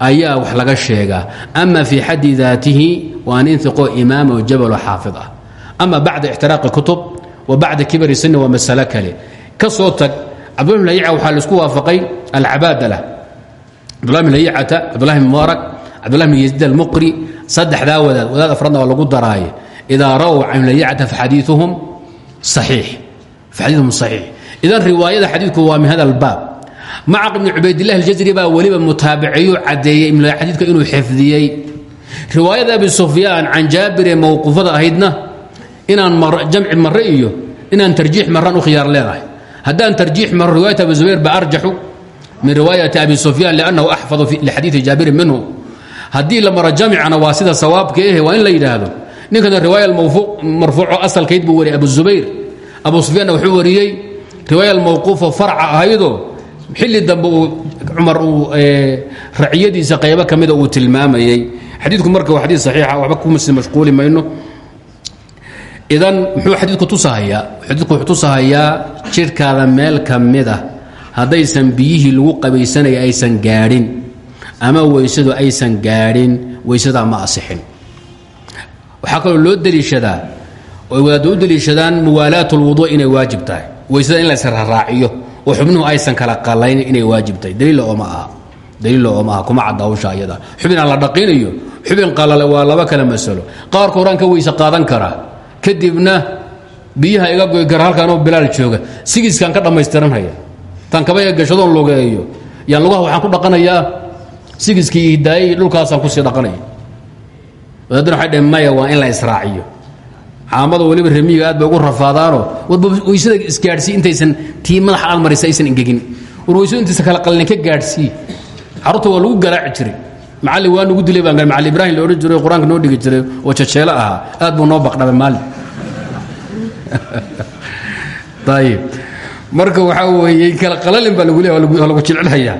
ayaa wax laga sheegaa. Ama fii xaddi daatihi waa nin iqo imaamo jabalo xaafid ah. Ama bacda ixtiraaqi kutub wa bacda kibari sini waa masalo kale. Ka soo tag cabdullah bn layica waxaa la isku waafaqay alcabaadala. Cabdullah bn layicata cabdullahi bn mubaarak cabdullah bn yaziid almuqri saddexdaa wadaad wadaad afradna waa lagu daraaye. Idaa rawow can layicata faxadiiuhum saxiix. Idan riwaayada xadiidku waa min hada albaab. Macaq ibni cubaydillahi aljazri baa weliba mutaabiceeyo caddeeyey ibn xadiidka inuu xifdiyey. Riwaayada abi sufyaan can jaabir ee mowquufada ahaydna inaan jamci marre iyo inaan tarjiix marran u khiyaar leenahay haddaan tarjiix maro riwaayat abi zubayr ba arjaxu min riwaayati abi sufyaan liannahu axfadu lixadiidi jaabirin minhu haddii la maro jamcana waa sida sawaabka ehe waa in la yidhaahdo. Ninkana riwaaya marfuuco asalkayd buu wariyay abu zubayr. Abu sufyaanna wuxuu wariyey riwaaya mawquufo farca ahaydoo xilli dambe uu uu raciyadiisa qaybo ka mida uu tilmaamayey. Xadiidku marka waa xadiid saxiixa waxba kumasi mashquuli mayno. Idan muxuu xadiidku tusahayaa? Xadiidku wuxuu tusahayaa jidhkaada meel ka mida. Haddaysan biyihii lagu qabaysanaya aysan gaadhin ama weysadu aysan gaadhin weysadaa ma asixin. Waxaa kaloo loo deliishadaa oy wadaadda u deliishadaan muwaalaat lwudu inay waajib tahay. Weysada in la israraaciyo oo xubnuhu aysan kala qalayn inay waajib tahay. Daliilla ooma aha. Daliilla ooma aha. Kuma cadda hawsha ayada. Xubin la dhaqinayo xubin qalale waa laba kale masalo. Qaarka horaan ka qaadan karaa kadibna biyaha iga goy kara halkaanoo bilaal jooga. Sigiiskaan ka dhammaystiranhaya tan kaba ee gashadoon logeeyo yaan lugaha waxaan ku dhaqanayaa sigiskii iyo hidaayihii dhulkaasaan ku sii dhaqanaya wadaadana waxay dhaheen maya waa in la israaciyo. Caamada weliba remiyiga aad bay ugu rafaadaanoo warba weysada isgaadhsii intaysan tii madaxa almarisa aysan ingegin war weysadu intaysan kala qalinin ka gaadhsii. Carruurta waa lagu garaaci jiray. Macallin waa nagu dilay baan macallin ibraahim la odhan jiray oo qur'aanka noo dhigi jiray oo jajeelo ahaa. Aad buu noo baqdhabay maalin. Ayib marka waxaa weeye kala qalalin baa lagu leeya waa lagu jilcilhayaa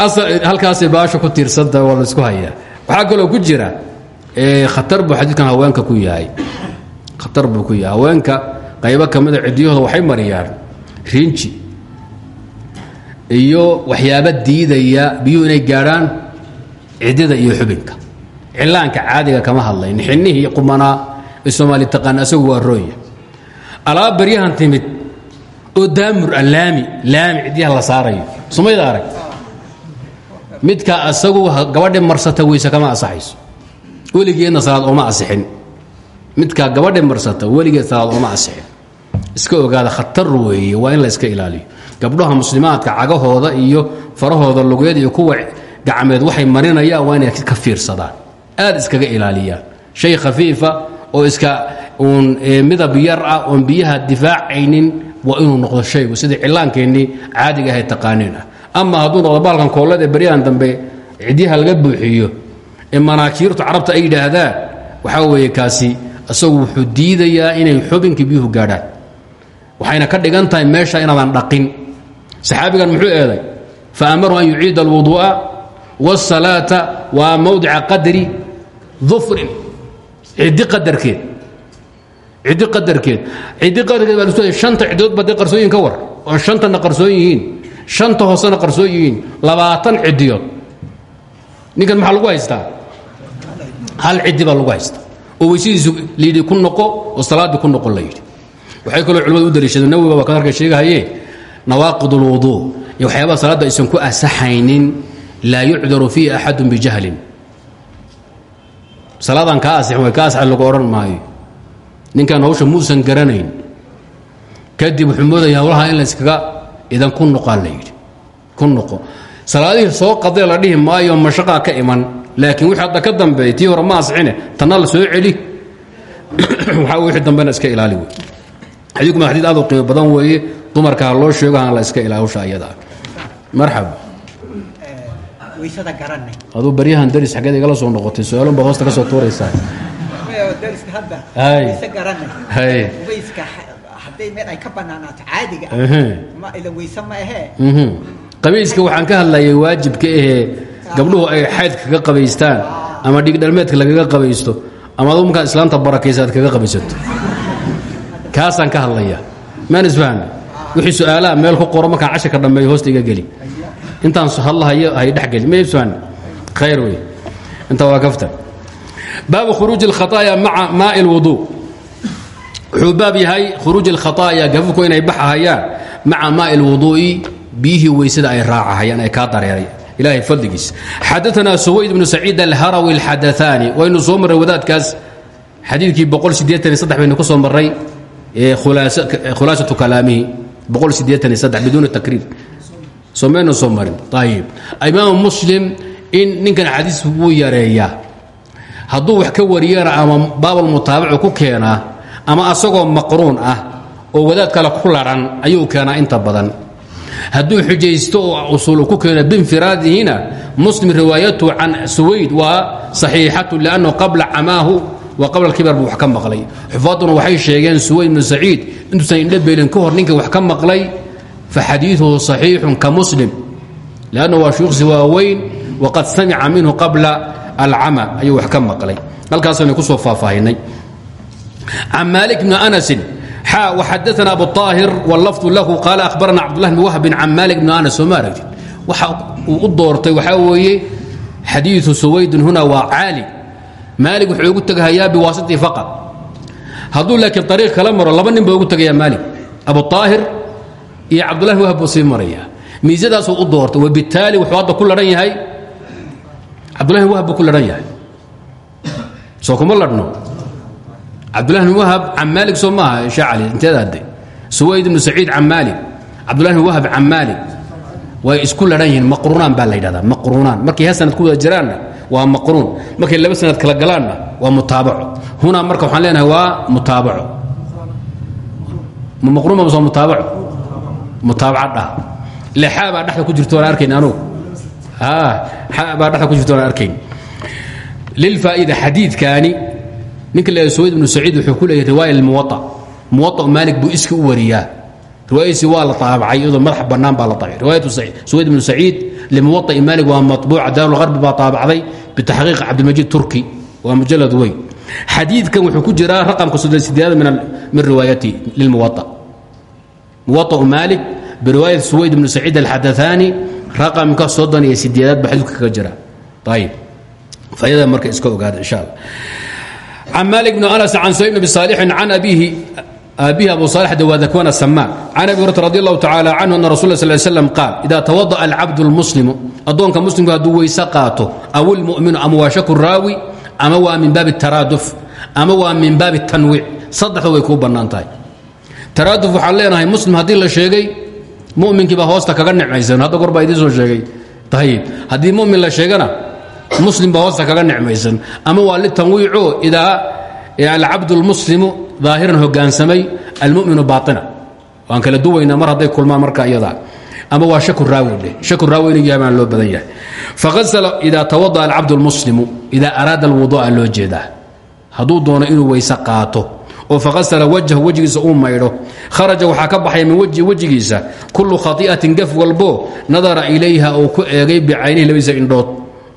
halkaasay baasha ku tiirsantaha waa la isku hayaa. Waxaa kaloo ku jira khatar buu xadiidkan haweenka ku yahay. Khatar buu ku yahay. Haweenka qaybo ka mida ciddiyahooda waxay mariyaan riinji iyo waxyaaba diidaya biyuhu inay gaadhaan ciddida iyo xubinka. Cillaanka caadiga kama hadlayn. Xinnihii qumanaa ee soomaali taqaan asagu waa rooya. Alaab baryahan timid oo daamur ah laami laami ciddiyaha la saarayo. Sumayda arag midka asagu gabadhi marsata weyse kama asaxayso weligeedna salaad ooma asixin midkaa gabadhi marsata weligeed salaad ooma asixin iska ogaada khatar weeye waa in la iska ilaaliyo. Gabdhaha muslimaadka cagahooda iyo farahooda lugeed iyo kuwa gacmeed waxay marinayaan waa inay ka fiirsadaan aad iskaga ilaaliyaan. Shay khafiifa oo iska uun midab yar ah oon biyaha difaacaynin waa inuu noqdo shaygu sidii cillaankeennii caadiga ahay taqaaniin ah ama hadduu noqdo baalkan koollada ee baryahan dambe cidyaha laga buuxiyo ee manaakiirtu carabta ay yidhaahdaan waxaa weeye kaasi isagu wuxuu diidayaa inay xubinkii biyuhu gaadhaan. Waxayna ka dhigan tahay meesha inaadan dhaqin. Saxaabigan muxuu eeday fa amaru an yuciida alwuduu'a wاsalaata waa mawdica qadri dufrin ciddi qadarkeed. Ciddi qadarkeed. Ciddi qadarkeed baa lusoo shanta ciddood baday qarsooyin ka war oo shantana qarsoon yihiin shanta hoosena qarsoon yihiin labaatan ciddiyood. Ninkan maxaa lagu haystaa? Hal ciddi baa lagu haystaa. Oo weysadiisu layidhi ku noqo oo salaaddii ku noqo la waxay kaloo culimadu u daliishadeen nawiga waa kan halka sheegahaye nawaaqid اlwuduu iyo waxyaabaha salaadda aysan ku asaxaynin laa yucdaru fiihi axadu bijahlin. Salaadaan kaa asixin way ka asaxin lagu odhan maayo. Ninkan hawsha muusan garanayn. Kadib wuxuu moodaya hawlaha in layskaga idan ku noqaa la yidhi. Ku noqo. Salaadihii soo qadee la dhihi maayo mashaqaa ka iman. Laakiin wixii hadda ka dambeeyey tii hore ma asixine tanna la soo celi. Waxaa wixii dambena iska ilaali wey xadiidkuma xadiid aad u qiimo badan weeye dumarka ha loo sheego han la iska ayada. Ah marxaba aduu baryahan daris xaggeed igala soo noqotay su'aalun baad hoosta ka soo tuuraysaa hadday meel ay ka banaanaato caadiga ah. ma ilan weyse ma ahee. Mhm. Qabayska waxaan ka hadlayay waajibka ahee gabdhuhu ay xaydka kaga qabaystaan ama dhigdhalmeedka lagaga qabaysto ama adu markaad islaanta barakaysa aad kaga qabaysato. Kaasaan ka hadlaya maan isfahmi wixii su'aalaha meel ku qoro markaan cashirka dhammeeyo hoosta iga geli. Intaan hadlahayo hay dhexgeli ma isfahmi khayr wey inta waa kafta baabu khuruuji alkhataaya maca maai lwuduu wuxuu baab yahay khuruuj اlkhطaaya gafafku inay baxahayaan maca maaءi اlwuduu'i biyihii weysada ay raacahayaan ay kaa dareeray ilahay fadligiis xadaثna suwayd bnu saciid alharawi اlxadaثaani waynu soo marray wadaadkaas xadiidkii baynu ku soo marray ee khulaasatu kalaamihi biduuni takriir somaynu soo marin ayib imaamu muslim in ninkan xadiis wuu yareeyaa hadduu wax ka wariyana ama baabulmutaabacu ku keenaa ama asagoo maqruun ah oo wadaad kale ku laran ayuu keenaa inta badan. Hadduu xujaysto oo usuul ku keeno binfiraadihina muslim riwaayatu can suwayd waa saxiixatu liannahu qabla camaahu wa qabla kibar buu wax maqlay. Xufaaduna waxay sheegeen suwayd ibnu saciid intuusan indhabeelin ka hor ninka wax ka maqlay faxadiiثuhu صaxiixu ka muslim lanna waa shuyuukhsi waaweyn waqad samica minhu qabla alcama ayuu wax ka maqlay. Halkaasaynu ku soo faahfaahinay can maali bni anasin xadaana abuaahir wlafdu lahu qaal ahbarana cabdulahi bn wahbin can maali bni anas soo ma aragtid waxa uu u doortay waxaa weeye xadiiu suwaydin huna waa caali maali wuxuu ugu tegahayaa biwaasitii faqad hadduu laakiin ariiq kala maro laba nin ba ugu tegayaa maali abuaahir iyo cabdulahi bn wahb buu sii maraya miisadaasuu u doortay wabitaali wuxuu hadda ku lahan yahay cabdulahi bn wahb buu ku lahan yahay soo kuma ladhno cabdullahi bn wahab can maalik soo maaha shee cali inteedaade suwayd ibnu saciid can maalik cabdullahi bn wahab can maalik way isku lahan yihiin maqruunaan baa la yidhahdaa maqruunaan. Markay hal sanad ku wada jiraanna waa maqruun. Markay laba sanad kala galaanna waa mutaabaco hunaa marka waxaan leenahay waa mutaabaco ma maqruun ba soo mutaabaco mutaabaca dhah ile xaa baa dhexda ku jirto aan arkayn anugu? Xaa baa dhexda ku jirto aan arkayn lilfaa'ida xadiidkaani ninka la suwayd ibnu saciid wuxuu ku leeyahay riwaaya almuwaطa muwaطa maalik buu iski u wariyaa riwaayadiisi waa la taabacay iyadoo madax bannaan baa la taabay riwaayatu suwayd ibnu saciid limuwaطa'i maalik waa maطbuuca daarulgarbi baa taabacday bitaxqiiq cabdilmajiid turki waa mujalad weyn xadiidkan wuxuu ku jiraa raqamka soddon sideedaad min riwaayati lilmuwaطa muwaطa'u maalik biriwaayat suwayd ibnu saciid alxadaثaani raqamka soddon iyo sideedaad ba xadiidku kaga jira ayib fayada marka iska ogaada insha allah can malik bn anas can suhayb bn saalixin can abiihi aabihi abu salix de waa dakwana samaan can abi hurata radi allahu tacaala canhu ana rasul sl slam qaal ida tawada'a alcabdu lmuslimu addoonka muslimku hadduu weyse qaato aw ilmu'minu ama waa shaku raawi ama waa min baabi taraaduf ama waa min baabi tanwiic saddexda way kuu bannaan tahay taraaduf waxaan leenahay muslim haddii la sheegay muminkii baa hoosta kaga nicmaysan hadda gor baa idiin soo sheegay ayib haddii mumin la sheegana muslim baa hoosta kaga nicmaysan ama waa litanwiico idaa alcabdu lmuslimu daahiran hogaansamay almuminu baaina waan kala duwaynaa mar hadday kulmaan marka iyadaa ama waa shaku raawi shaku raawi inuu yahay loo badan yahay. Faasala idaa tawada'a alcabdu lmuslimu idaa araada alwudu'a loo jeedaa. Hadduu doono inuu weyse qaato. Oo faasla wajhu wejigiisa uu kharaja waxaa ka baxaya min wajhi wejigiisa. Kullu khai'atin gaf walbo nadara ilayha uu ku eegay bicaynihi labadiisa indhood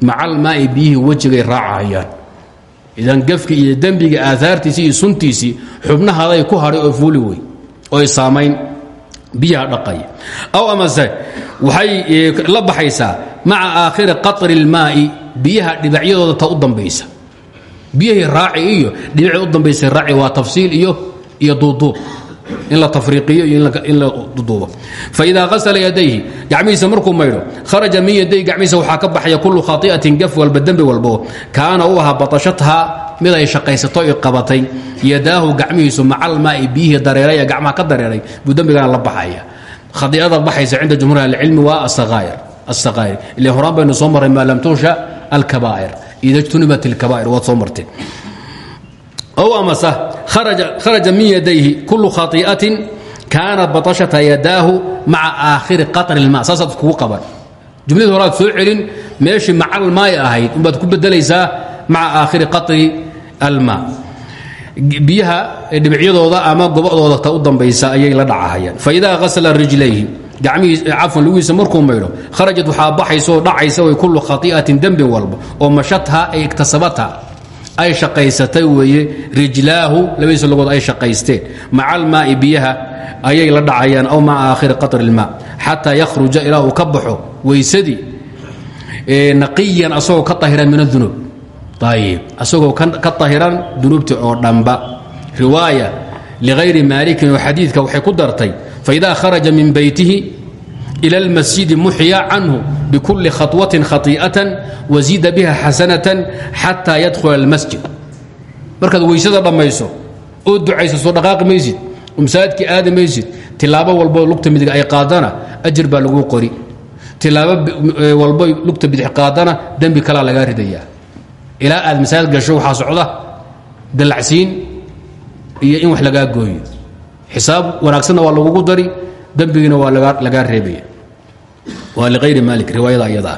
macalmaai biyihii wejigay raacahayaan idan gafki iyo dembiga aahaartiisii iyo suntiisii xubnahaday ku hadhay oo fuuli wey oy saamayn biyaha dhaqaya aw amase waxay la baxaysaa maca aakhiri qaطri اlmaa'i biyaha dhibacyadooda ta u dambaysa. Biyihii raaci iyo dhibicii u dambaysay raaci waa tafsiil iyo iyo duuduub in la tafriiqiyo iyo in la duduubo. Faidaa qasala yadayhi gacmihiisa markuu maydho kharaja min yadayhi gacmihiisa waxaa ka baxaya kullu khai'atin gaf walba dembi walbo kaana u ahaa batashathaa mid ay shaqaysato i qabatay. Yadaahu gacmihiisu macalmaa'i biyihii dareeray ee gacmaha ka dareeray buu dembigana la baxaya. Khadiicada baxaysa cinda jumhuur ahlicilmi waa asaqaa'ir ile horaan baynu soo marray maa lam tunsha alkabaa'ir. Ida jtunibat اlkabaa'ir waad soo marteen ow amase kharaja min yadayhi kullu khaiatin kaanat batashata yadaahu maca aakhiri qatri ilma saasaad iskugu qaban jumladii horaad soo celin meeshii macal maay ahayd unbaad ku bedelaysaa maca aakhiri qatri alma biyaha dhibicyadooda ama gobadooda ta u dambaysa ayay la dhacahayaan faidaa hasla rijlayhi gacmihiicafan lugihiisa markuu maydho kharajat waxaa baxaysa oo dhacaysa way kullu khaiatin dembi walba oo mashatha ay iktasabata ay shaqaysatay weeye rijlaahu labadiisa logood ay shaqaysteen. Maca almaa'i biyaha ayay la dhacayaan aw maca aakhiri qatri ilmaa xataa yakhruja ilaa uu ka baxo weysadii naqiyan asagoo ka ahiran min adunuub ayib asagoo ka tahiran dunuubtii oo dhanba. Riwaaya ligayri maalikin oo xadiidka waxay ku dartay faidaa kharaja min baytihi ila almasjidi muxya canhu bikuli khaطwatin khai'atan wasiida biha xasanatan xataa yadkhula اlmasjid markaad weysada dhammayso oo ducayso soo dhaqaaqi maysid masaajidkii aadi maysid tilaabo walboo lugta midig ay qaadana ajir baa lagu qori tilaabo walbo lugta bidix qaadana dembi kalaa lagaa ridayaa ilaa aad masaajid gasho waxaa socda dallacsiin iyo in wax lagaa gooyo xisaab wanaagsanna waa lagugu dari dembigiina waa lagaa reebaya waa liayri maali riwaayada iyada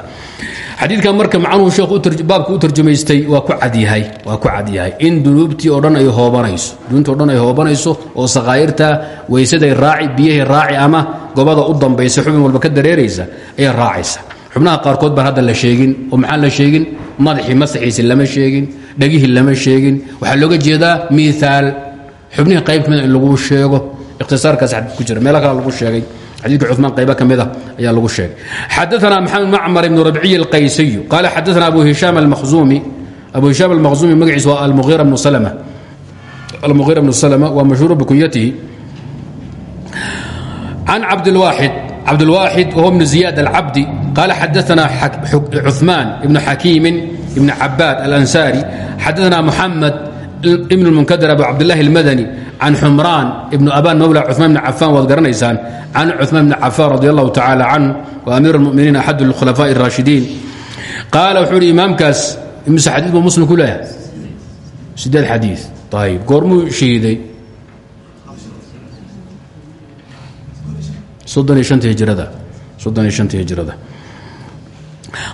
xadiidkan marka macnuhu sheekhu baabka u tarjamaystay waa ku cadyahay waa ku cadyahay in dunuubtii oo dhan ay hoobanayso dunuubtii o dhan ay hoobanayso oo sakaa'irta weysaday raaci biyahay raaci ama gobada u dambaysa xubin walba ka dareeraysa ayay raacaysa. Xubnaha qaarkood baan hadda la sheegin oo maxaan la sheegin? Madaxii masaxiisi lama sheegin dhegihii lama sheegin. Waxaa looga jeedaa miaal xubnihii qayb kamida in lagu sheego ikhtisaarkaas xadiid ku jira meelo kale lagu sheegay xadiidka cumaan qaybo ka mida ayaa lagu sheegay xadaana maxamed macmar ibnu rabciy alqaysiyu qaala xadaana abu hishaam almakhzuumi abu hishaam almakhzuumi magaciisa waa almughira bnu salma almughira bnu salma waa mashhuuru bikunyatihi can cabdilwaaxid cabdilwaaxid wahuwa bnu ziyaad alcabdi qaala xadaana cuثmaan ibnu xakiimin ibn cabaad alansaari xadaana muxamed ibn اmunkadir abu cabdilahi اlmadani can xumraan ibnu abaan mawla cumaan bni cafaan waad garanaysaan can cumaan bni cafaan radi allahu tacaala canhu wa amiir almuminiin axad alkhulafaaءi اraashidiin qaala wuxuu hi imaamkaas imse xadiid buu muslim ku leeyahay sideed xadii ayb goormuu shahiiday soddon iyo shanta hijrada soddon iyo shanta hijrada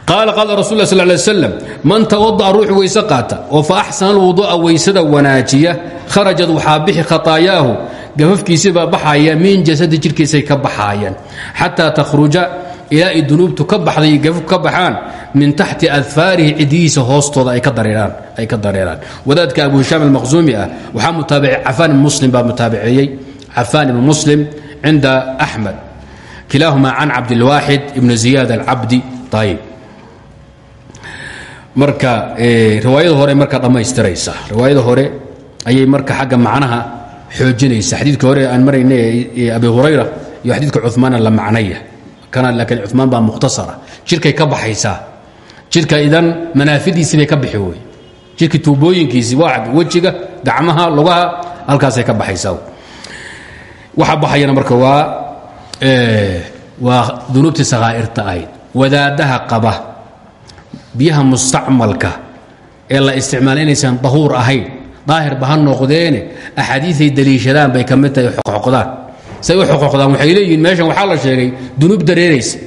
qaala qaala rasul lay slam man tawada'a ruuxu weyse qaata oo fa axsana alwudu'a weysada wanaajiya kharajad waxaa bixi khataayaahu gafafkiisibaa baxaya min jasadi jidhkiisay ka baxaayaan xataa takhruja ilaa ay dunuubtu ka baxday gafafku ka baxaan min taxti adfaarihi cidihiisa hoostooda ay ka dareeraan wadaadka abu hishaam almaqsuumi ah waxaa mutaabicay cafaan ibn muslim baa mutaabiceeyey cafaan ibn muslim cinda axmed kilaahumaa can cabdilwaaxid ibn ziyaad alcabdi. Ayb marka riwaayada hore marka dhammaystiraysa. Riwaayada hore ayay marka xagga macnaha xoojinaysa. Xadiidka hore aan marayna abi hurayra iyo xadiidka cumaana la macnaya kana laakiin cumaan baa mukhtasara jirkay ka baxaysaa. Jirka idan manaafidiisii bay ka bixi wey jirka tuubooyinkiisii waa wejiga gacmaha lugaha halkaasay ka baxaysaa. Waxa baxayana marka waa waa dunuubtii sakhaa'irta ahayd. Wadaadaha qaba biyaha mustacmalka ee la isticmaala inaysan dahuur ahayn. Daahirba ha noqdeene axaadiiay daliishadaan bay ka mid tahay xoqxoqdaan say u xoqxoqdaan waxay leeyihiin meeshan waxaa la sheegay dunuub dareeraysa.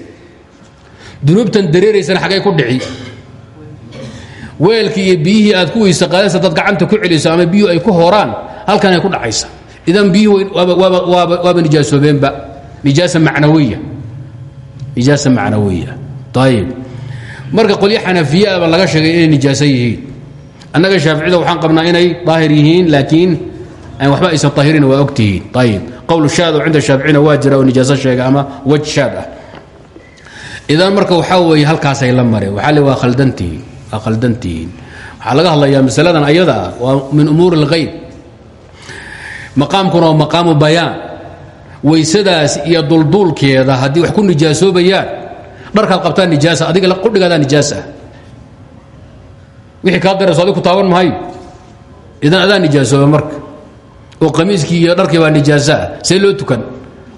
Dunuubtan dareeraysana xaggay ku dhici. Weelkii iyo aad ku weysa qaadaysa dad gacanta ku celiso ama biyuhu ay ku horaan halkanay ku dhacaysa. Idan biyuhu waaba nijaasoobeenba nijaasa macnawiya. Nijaasa macnawiya. Ayib marka qolyo xanafiyaaba laga sheegay inay nijaaso yihiin. Annaga shaaficida waxaan qabnaa inay daahir yihiin laakiin waxba aysan ahirin waa ogtihiin. Ayib qowl shaad oo cinda shaaficina waa jira oo nijaaso sheega ama wej shaad ah. Idan marka waxaa weeye halkaasay la mareen waxaa le waa khaldantihiin waa khaldantihiin waxaa laga hadlayaa masaladan ayada ah. Waa min umuuri اlghayb maqaamkuna waa maqaamu bayaan. Weysadaas iyo dulduulkeeda haddii wax ku nijaasoobayaan dharkaad qabtaan nijaasa adiga qudhigaadaa nijaas ah wixii kaa darayso adig taaban mahayo idan adaa nijaasooba marka. Oo qamiiskii iyo dharkii baa nijaaso ah. Loo tukan.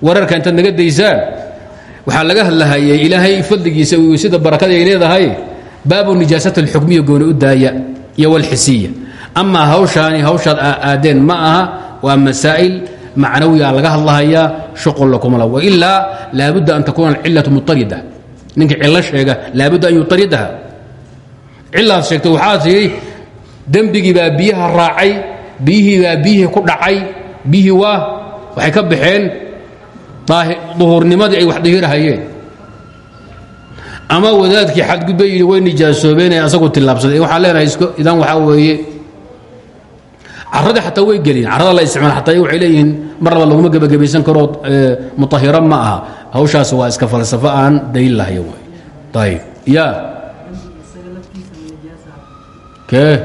Wararka intaad naga daysaan waxaa laga hadlahayay ilaahay fadligiisa weysada barakada ay leedahay. Baabu nijaasat alxukmiya gooni u daaya iyo walxisiya amaa hawshaani hawshaad aadeen ma aha. Waa masaa'il macnawiya laga hadlahayaa. Shuqula kuma la. Wailaa laabudda an takuuna alcillatu mutarida ninka cillo sheega laabudda an yutaridaha cilaad sheegtay waxaa tidhi dembigii baa biyaha raacay biyihii baa biyihii ku dhacay biyihii waa waxay ka baxeen duhurnimadii ay wax dihirahayeen ama wadaadkii xadgudba yidhi way nijaasoobeen asagu tillaabsaday. Waxaan leenahay idan waxaa weeye. Caradii xataa way geliyeen carada la isticmaal xataa waxay leeyihiin mar laba laguma gebagabaysan karoo mutahiro ma aha hawshaas waa iska falsafo aan daliil lahayo ayib ya. Kee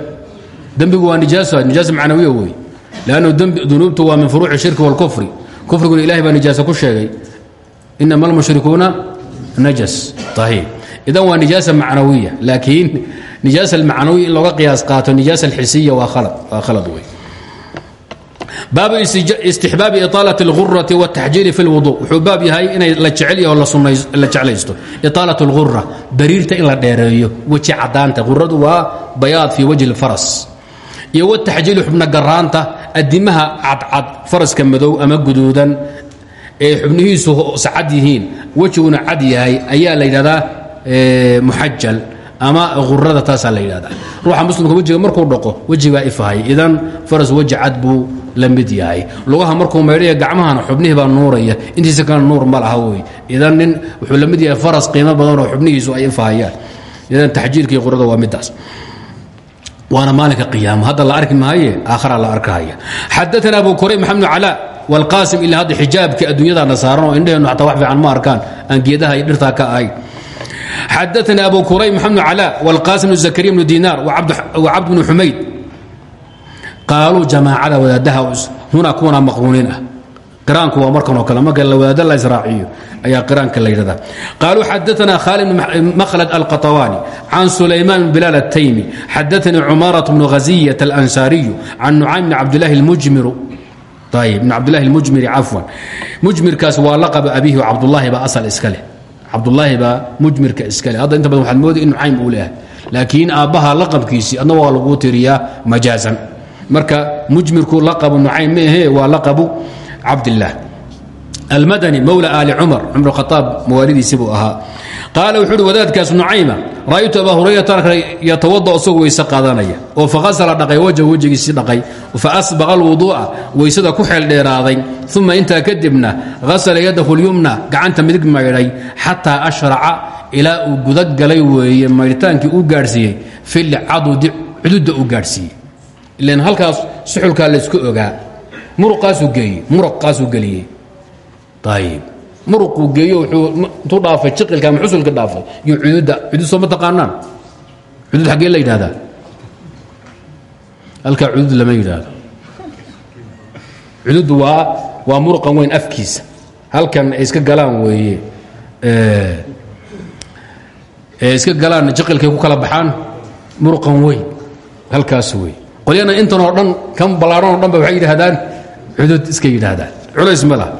dembigu waa nijaasa nijaasa macnawiya wey lannu dunuubtu waa min furuuci shirki wاlkufri kufriguna ilahay baa nijaasa ku sheegay. Inama almushrikuuna najas. Ayib idan waa nijaasa macnawiya laakiin nijaasa almacnawiya looga qiyaas qaato nijaasa alxisiya waa khalad wey baabu istixbaabi iطaalaة اlgurati wاtaxjiiri fi اlwudu wuxuu baab yahay inay la jecel yaho la jeclaysto iطaalaة اlgura bariirta in la dheereeyo weji cadaanta guradu waa bayaad fii wajhi اlfaras iyo wataxjiili xubna garaanta adimaha cadcad faraska madow ama guduudan ee xubnihiisu sacad yihiin wejiguna cad yahay ayaa la yidhahdaa muxajal ama urada taasaa la yidhahda ruuxa muslimka wejiga markuu dhaqo wejigaa ifahay idan faras weji cad buu la mid yahay. Lugaha markuu maydhaya gacmahana xubnihii baa nuuraya. Intiisa kale nuur ma laha wey idan nin wuxuu la mid yahay faras qiimo badan oo xubnihiisu ay ifahayaan idan taxjiirka iyo qurada waa midaas waana maalinka qiyaamo. Hadda la arki maaye aakhara la arkahaya xadaana abu kurayb maxamed calaa wاlqaasim ilaa hadda xijaabkii adduunyadana saaran oo indhaheennu xataa wax fiican ma arkaan. Aan geedaha iyo dhirtaa ka ahayn xadaana abu kurayb maxamed calaa wاlqaasim bnu zakariya bnu dinaar wacabd bnu xumayd qaaluu jamaacada wadaadaha huna kuwana maqruuniin ah qiraanku waa markan oo kale marka wadaada la israaciyo ayaa qiraanka la yidhahdaa qaaluu xadaana khaalid makhlad alqaطawaani can sulaymaan bn bilaal الtaymi xadaanii cumaaraة bnughaziyة اlansaariyu can nucaym bn cabdilahi اlmujmiru ayb bn cabdilahi اlmujmiri cafwan mujmirkaas waa laqaba abihi oo cabdullaahi baa asal iska leh cabdullaahi baa mujmirka iska leh hadda inta badan waxaad mooday in nucaym uu leehay laakiin aabbaha laqabkiisii adna waa laguu tiriyaa majaazan. Marka mujmirku laqabu nucaym ma waa laqabu cabdillaah almadani mowla aali cumar cumar khaaab mawaalidiisii buu ahaa qaala wuxuu uhi wadaadkaas nucayma ra'aytu abaa hurayrata yatawada isagoo weyse qaadanaya oo faasla dhaqay wajhu wejigiisii dhaqay faasbaqa alwuduu'a weysada ku xeeldheeraaday uma intaa kadibna hasala yadahu lyumna gacanta midig maydhay xataa ashraca ilaa uu gudagalay weeye maydhitaankii uu gaadhsiiyey filcadudi cududa uu gaadhsiiyey. Ilan halkaas suxulkaa laysku ogaa. Muruqaasuu geeyey muruqaasuu geliyey. Ayib muruquu geeyo intuu dhaafay jiqilka ama xusulka dhaafay. Iyo cududa cudud soo ma taqaanaan? Cudud xaggee la yidhahdaa halkaa cudud lama yidhaahdo. Cududdu waa waa muruqan weyn afkiisa. Halkan ay iska galaan weeye. Ee iska galaan jiqilkay ku kala baxaan? Muruqan weyn. Halkaas wey qolyana intan oo dhan kan ballaadhan o dhan ba waxay yidhaahdaan cudud iska yidhaahdaan. Culays ma laha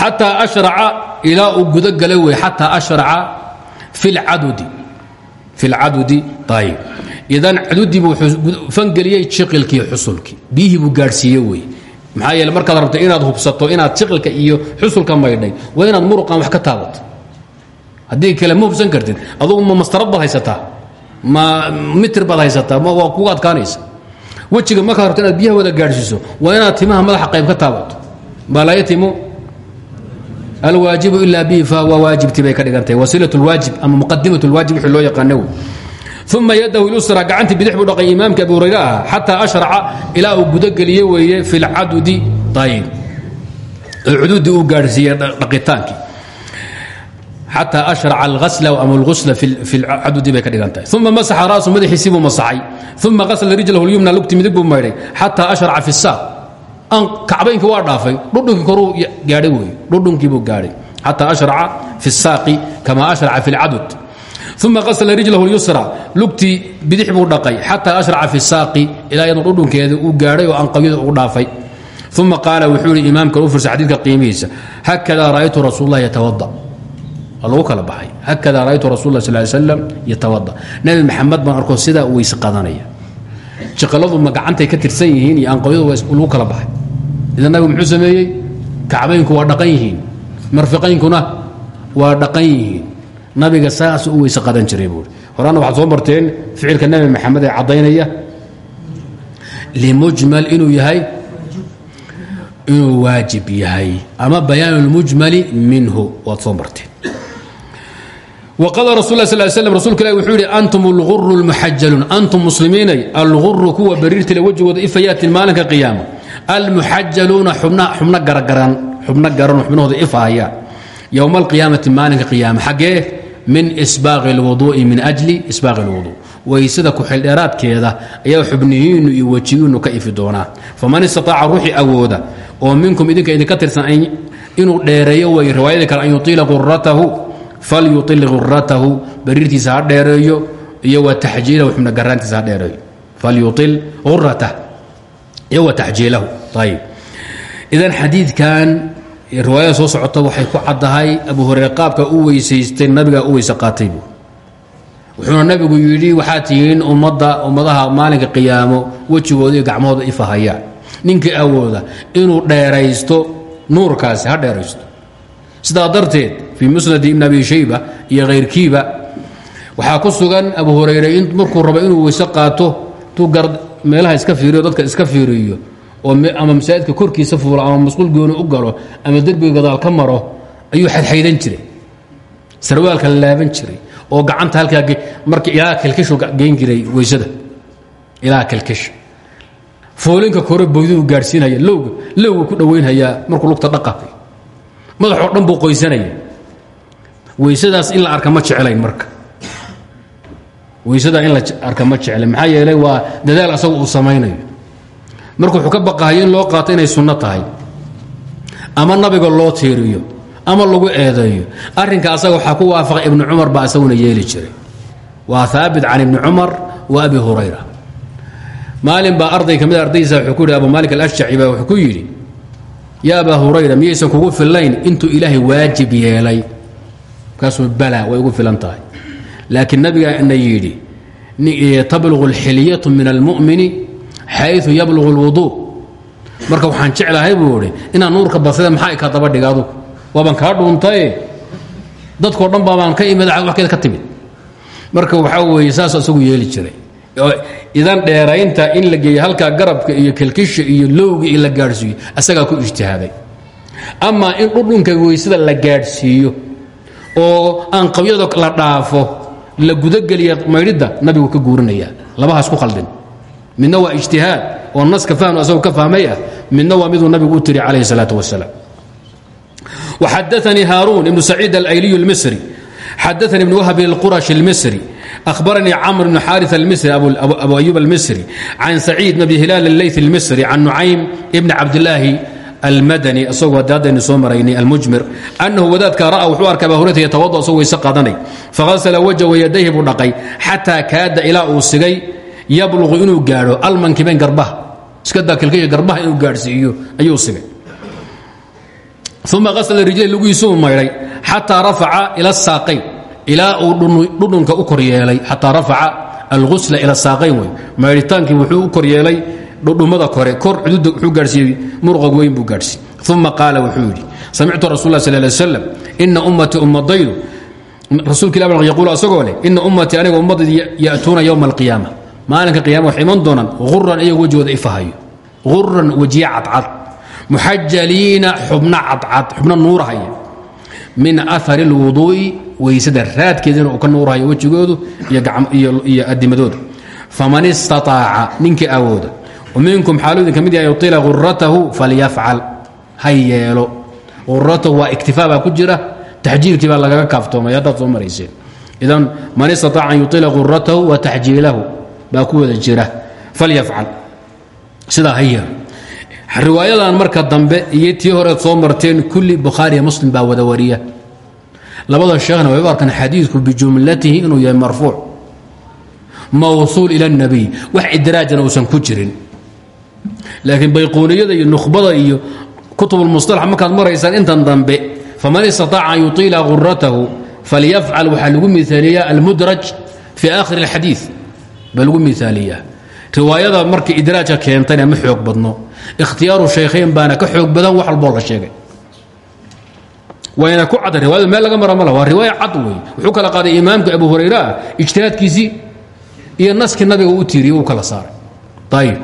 xataa ashraca ilaa uu gudo galay wey xataa ashraca fi lcadudi fi lcadudi ayib idan cadudii buu fangeliyey jiqilkii xusulkii biyihii buu gaadhsiiye wey maxaa yeele markaad rabto inaad hubsato inaad jiqilka iyo xusulka maydhay waa inaad muruqan wax ka taabato. Haddii kale ma hubsan kartid. Adugu ma mastarad baad haysataa? Ma mitir baad haysataa? Ma waa kugu adkaanaysa? Wejiga markaad rabto inaad biyaha wada gaadhsiiso waa inaad timaha madaxa qayb ka taabato. Maa laa yatimu alwaajibu ilaa bihi fahuwa waajibtii bay ka dhigantahay wasiilat lwaajib ama muqadimat lwaajib wixii loo yaqaana wey uma yadahu lusra gacantii bidix buu dhaqay imaamkii abu hurayre ahaa xataa ashraca ilaa uu gudogeliye weeye fi lcadudi ayib cududii uu gaadhsiiyey dhaqitaankii xataa ashraca alghasla ama algusla fi lcadudi bay ka dhigan tahay uma masaxa ra'su madaxiisii buu masaxay. Uma hasla rijlahu lyumna lugti midig buu maydhay. Xataa ashraca fi saaq kacbaynkii waa dhaafay. Dhudhunkii koruu gaadhay wey dhudhunkiibuu gaadhay. Xataa ashraca fi saaqi kama ashraca fi lcadud uma hasla rijlahu lyusra lugtii bidix buu dhaqay. Xataa ashraca fi saaqi ilaa iyadoo dhudhunkeeda uu gaadhay oo anqawyada ugu dhaafay. Uma qaala wuxuu ihi imaamkan u firsa xadiidka qiimihiisa hakada ra'aytu rasuul lah yatawada. Waa lagu kala baxay. Hakada ra'aytu rasul lah sal ly slam yatawada. Nebi maxamed baan arko sidaa weyse qadanaya. Jiqaladu ma gacantay ka tirsan yihiin iyo anqawyadu lagu kala baxay idan nabigu muxuu sameeyey? Kacbaynku waa dhaqan yihiin. Marfiqaynkuna waa dhaqan yihiin. Nabiga saas u weyse qadan jiray buui horaana waxaad soo marteen ficilka nebi maxamed ee caddaynaya limujmal inuu yahay inuu waajib yahay. Ama bayaan اlmujmali minhu waad soo marteen wqala rasul sl slam rasulka ilah wuxuu yidhi antum alguru lmuxajaluun antum muslimiinay alguru kuwa bariirtile wejigooda ifayaatin maalinka qiyaama almuxajaluuna xubno garagaran xubno garan xubnahooda ifahayaan yowma alqiyaamati maalinka qiyaama. Xaggee min isbaaqi اlwuduu'i min ajli isbaaqi اlwuduu waysada ku-xildheeraadkeeda ayaa xubnihiinnu iyo wejigiinnu ka ifi doonaa. Faman istataaca ruuxii awooda oo minkum idinka idinka tirsan inuu dheereeyo way riwaayadii kale an yutiila quratahu falyuil uratahu bariirtiisa ha dheereeyo iyo wa tajiilahu xubna garaantiisa dheereeyo. Falyuil uratah iyo wa taxjiilahu ayib idan xadiidkan riwaayada soo socota waxay ku caddahay abu hureyre qaabka u weysaystay nabigaa u weyse qaatay buu. Wuxuuna nabigu yidhi waxaad tihiin ummadda ummadaha maalinka qiyaamo wejigooda iyo gacmahooda ifahayaan ninkii awooda inuu dheeraysto nuurkaasi ha dheeraysto. Sidaa darteed fii musnadi ibn abi shayba iyo hayrkiiba waxaa ku sugan abu hurayre in markuu rabo inuu weyse meelaha iska fiiriyo dadka iska fiiriyo oo ama masaajidka korkiisa fuulo ama masquul gooni u galo ama derbiga gadaal ka maro ayuu xadxaydan jiray. Sarwaalka la laaban jiray oo gacanta halkaa marka ilaa kalkishu geyn jiray weysada. Ilaa kalkisha foolinka kore boyduu gaadhsiinaya lowga lowga ku dhowaynhayaa markuu lugta dhaqaay madaxoo dhan buu qoysanaya. Weysadaas in la arka ma jeclayn marka weysadaa in la arka ma jeclayn maxaa yeelay waa dadaal asagu uu samaynayo. Marka wuxuu ka baqahayo in loo qaato inay sunno tahay. Ama nabiga loo tiiriyo. Ama lagu eedeeyo. Arrinka asaga waxaa ku waafaqay ibnu cumar baa isaguna yeeli jiray. Waa haabit can ibni cumar wa abi hurayra. Maalin baa arday ka mid a ardaydiisa wuxuu ku yidhi abu maalik alashjaci baa wuxuu ku yidhi yaa abaa hurayra miyaysan kugu fillayn intuu ilaahay waajib yeelay. Markaasuu bala way ugu filan laakiin nabigaa ina yidhi tablugu alxilyatu min almu'mini xayu yablugu اlwuduu marka waxaan jeclahay buu idhi inaan basida maxaa ka daba dhiga adugu waabaan kaa dadkoo dhan baabaan ka imid waxkeeda ka timid. Marka waxaa weeye saas yeeli jiray. Idan dheeraynta in la geeyo halkaa garabka iyo kelkisha iyo lowga in la gaadhsiiyo isagaa ku ijtihaaday. Amaa in dhudhunka weysada la gaadhsiiyo oo aan qabyada la dhaafo la gudageliya maydhidda nabigu ka guurinayaa labahaas ku khaldin midna waa ijtihaad oo naska fahnu asagoo ka fahmay ah midna waa miduu nabigu u tiri calayhi salaatu wasalaam وxadaثnii haaruun ibnu saciid alayliy اlmisri xadaثnii ibn whb اlquraشh اlmisri أhbaranii cmr bn xاariث اlmisri abu أyub اlmisri can saciid bn abi hilaal اleyث اlmisri can nucaym ibn cabdilaahi almadani isagoo haddaadaynu soo maraynay almujmir annahu wadaadka ra'a wuxuu arkay abaa hurayra yatawada isagoo weyse qaadanay. Faghasala wajhu yadayhi buu dhaqay xataa kaada ilaa uu sigay yabluqu inuu gaadho almankibayn garbaha iska daakilkaya garbaha inuu gaadhsiiyo ayuu sigay. Uma asla rijlay lugiisuu maydhay xataa rafaca ila saaqayn ilaa uu dhudhunka u kor yeelay xataa rafaca algusla ila saaqayn wey maydhitaankii wuxuu u kor yeelay dhudhummada kore kor cududa wuxuu gaadhsiiyey muruqa weyn buu gaadhsiiyey uma qaala wuxuu yidhi samictu rasul lah sal lay slam ina ummatii ummadaydu rasuulka ilah yaquulu asagoo aniga ummadaydu ya'tuuna yowma alqiyaama. Maalinka qiyama waxay iman doonaan huran iyagoo wejigooda ifahayo huran wejiye cadcad. Muxajaliina xubno cadcad xubno nuurahaya min aari اlwuduu'i weysada raadkeedina uu ka nuurhayo wejigoodu iyo adimadooda faman istaطaaca ninkii awooda minkum xaalu idin ka mid yahay yuطila guratahu falyafcal ha yeelo guratahu waa iktifaa baa ku jira taxjiilkii baa lagaga kaaftoomay haddaad soo marayseen idan man istaطaaca an yuطila guratahu wa taxjiilahu baa ku wada jira falyafcal sidaa ha yeelo riwaayadan marka dambe iyo tii horeed soo marteen kulli bukhaariya muslim baa wada wariya labada sheekhna way u arkaan xadiidku bijumlatihi inuu yahay marfuuc mawsuul ila اnabiy wax idraajana uusan ku jirin laakiin bayquuniyada iyo nukhbada iyo kutubulmusطalax markaad maraysaan intan dambe faman istaطaaca an yuطila guratahu falyafcal waxaa lagu miaaliyaa almudraj fi aakhir اlxadiiث baa lagu miaaliyaa riwaayada markii idraajka keentayna ma xoog badno ikhtiyaaru shaykhayn baana ka xoog badan wax walboo la sheegay wayna ku cadda riwayadu meel laga mara mala waa riwaaya cad wey wuxuu kala qaaday imaamka abu hurayre ah ijtihaadkiisii iyo naskii nabiga u tiiriyey uu kala saaray ayib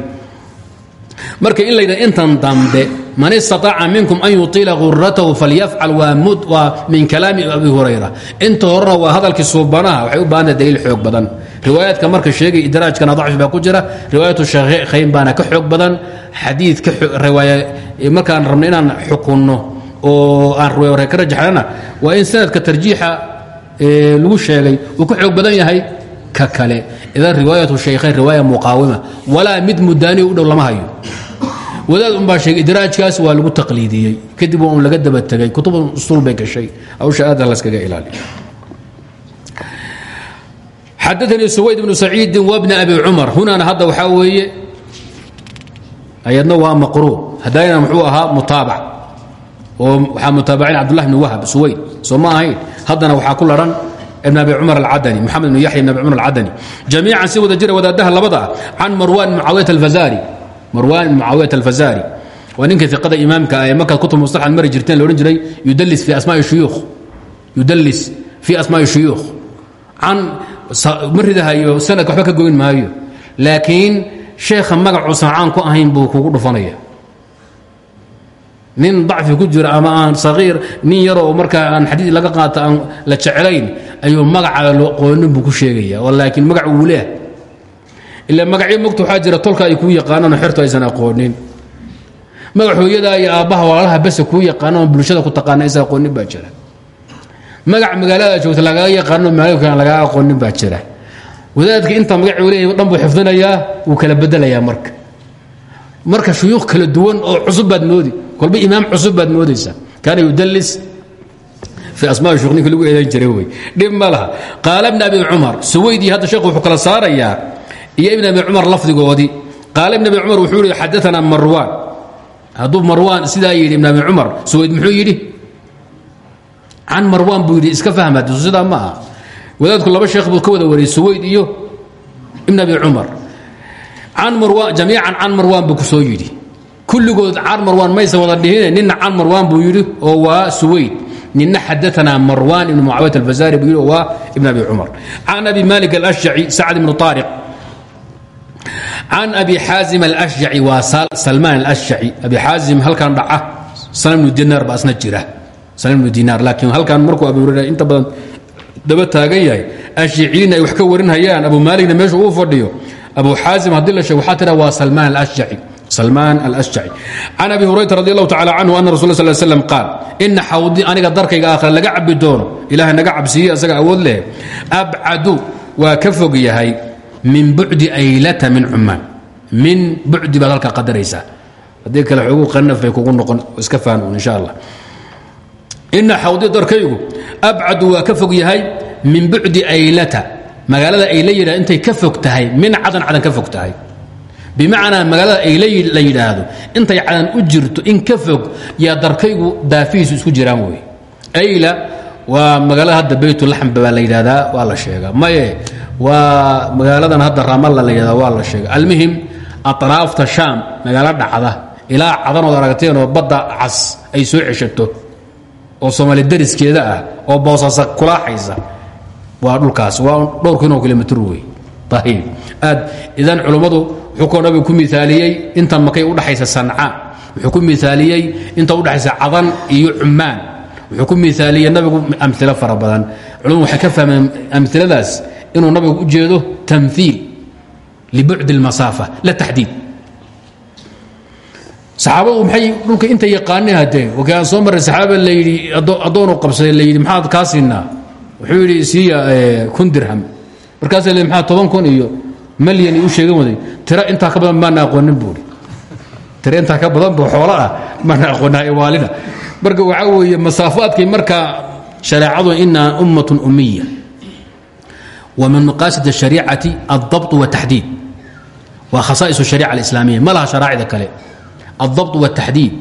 marka in laydhaha intan dambe man istaطaaca minkum an yuطila guratahu falyafcal waa min kalaami abi hurayra. Inta horena waa hadalkii suubanaha waxay u baahanta daliil xoog badan. Riwaayaadka marka sheegay idraajkana dacfi baa ku jira. Riwaayatu shaykhayn baana ka xoog badan. Xadiid markaan rabno inaan xukunno oo aan riwaaya ka rajaxnana waa in sanadka tarjiixa lagu sheegay uu ka xoog badan yahay ka kale. Idan riwaayatu shaykhayn riwaaya muqaawima. Walaa mid mudaani u dhow lama hayo wadaad unbaa sheegay idraajkaas waa lagu taqliidiyey. Kadib waa un laga daba tegay kutuba usuul bay gashay hawsha aada laskaga ilaaliyo xadaanii suwayd bnu saciidin wabni abi cumar. Hunaana hadda waxaa weeye ayadna waa maqruu hadayna muxuu ahaa mutaabac. Oo waxaa mutaabaciin cabdullah bni wahab suwayd. Soo ma ahayn? Haddana waxaa ku laran ibn abi cumar alcadani moxamed bn yaxya ibn abi cumar alcadani. Jamiican si wada jira wadaadaha labada ah can marwan bn mucaawiyat alfazari marwan bn mucaawiyat alfazari. Waa ninka iqada imaamka ah ee markaad kutub mustalaxad mari jirteen loodhan jiray yudalis fi asmaai shuyuukh yudalis fi asmaai shuyuukh can ma ridahayo sanadka waxba ka goyn maayo. Laakiin sheekha magacuusan caan ku ahayn buu kugu dhufanaya. Nin dacfi ku jira ama aan saqiir nin yaroo markaa aan xadiid laga qaato aan la jeclayn ayuu magaca qoonin buu ku sheegaya. Laakiin magac uu leeh ila magacyo mogta waxaa jira tolka ay kuu yaqaanaan xertu aysan aqoonin. Magac hooyadaa iyo aabbaha walaalaha bese kuu yaqaanaan bulshada ku taqaana aqoonin baa jira. Magac magaalada joogta lagaga yaqaano magaalooyinka aan lagaa aqoonin baa jira. Wadaadka inta magac uu leeyahay dhan buu xifdinayaa kala bedelayaa marka. Marka shuyuukh kala duwan oo cusub baad moodi kolba imaam cusub baad moodaysaa kaana yudalis fii asmaa shuyukh ninka lagu eedan jiray wey. Dhib ma laha. Qaala abi cumar suwaydii hadda sheekhu kala saarayaa iyo ibn abi cumar lafdigoodii qaala ibn abi cumar wuxuu yihi xadaanaa marwaan. Hadduu marwaan sidaa yidhi ibn abi cumar suwayd muxuu yidhi? Can marwaan buu yidhi iska fahma sidaa ma wadaadku laba sheekh buu ka wada wariyey iyo ibn abi cumar jamiican can marwaan buu soo yidhi. Kulligood can marwaan maysa wada dhihine nina can marwaan buu yidhi oo waa suwayd. Nina xadaanaa marwaan ibn mucaawiyat alfazari buu yidhi oo waa ibn abi cumar can abi malik alashjaci sacd can abi xaazim alashjaci waa salmaan alashjaci abi xaazim halkan dhaca salam ibnu dinaar baa asna jira salam ibnu dinaar laakiin halkan markuu abu hurayra inta badan daba taagan yahay ashiciina ay wax ka warinhayaan abu maaligna meesha uu fadhiyo abu xaazim haddii la sheego waxaa tidha waa salmaan alashjaci salmaan alashjaci can abi hurayrata radi allahu tacala canhu ana rasul sal slam qaal ina xawdi aniga darkayga aakhira laga cabi doono ilahay naga cabsiiye asaga awood leh abcadu waa ka fog yahay min bucdi aylata min cumaan min bucdi baad halkaa qadaraysaa. Haddii kale xoogu qanaf bay kugu noqon iska fahan insha allah. Ina xawdi darkaygu abcadu waa ka fog yahay min bucdi aylata. Magaalada ayla yidhahdo intay ka fog tahay min cadan cadan ka fog tahay. Bimacnaa magaalada ayla la yidhaahdo intay cadan u jirto in ka fog yaa darkaygu daafihiisu isku jiraan wey ayla waa magaalada hadda baytulaxmba baa la yidhahdaa waa la sheegaa. Maye waa magaaladan hadda ramalla la yidhahda waa la sheega almuhim aطraafta shaam magaalo dhacda. Ilaa cadanood aragteen oo badda cas ay soo ceshato oo soomaali dariskeeda ah oo boosasa kulaaxaysa waa dhulkaas. Waa dhowr kun oo kilomitr wey ayib aad idan culummadu wuxuu koo nabigu ku miaaliyey inta makay udhaxaysa sanca. Wuxuu ku miaaliyey inta udhaxaysa cadan iyo cumaan. Wuxuu ku miaaliyey nabigu amilo fara badan. Waxay ka fahmeen amiladaas inuu nabigu u jeedo tamhiil libucdi اlmasaafa la taxdiid. Saxaabadu maxay dhulka inta yaqaaneen haddee? Wakii aan soo marray saxaaba la yidhi addoonu qabsaday la yidhi maxaad kaa siinaa? Wuxuu yidhi siiya kun dirham. Markaasa le maxaa toban kun iyo malyan u sheegan waday tiro intaa ka badan maana aqoonin buuri. Tiro intaa ka badan buu xoolo ah maana aqoonaa iwaalida marka waxaa weeye masaafaadkay markaa shareecadu inaa ummatun umiya min maqaasid الshariicati الdabt والtaxdiid waa khasaa'is الshariica alislaamiya ma laha sharaacida kale الdabt والtaxdiid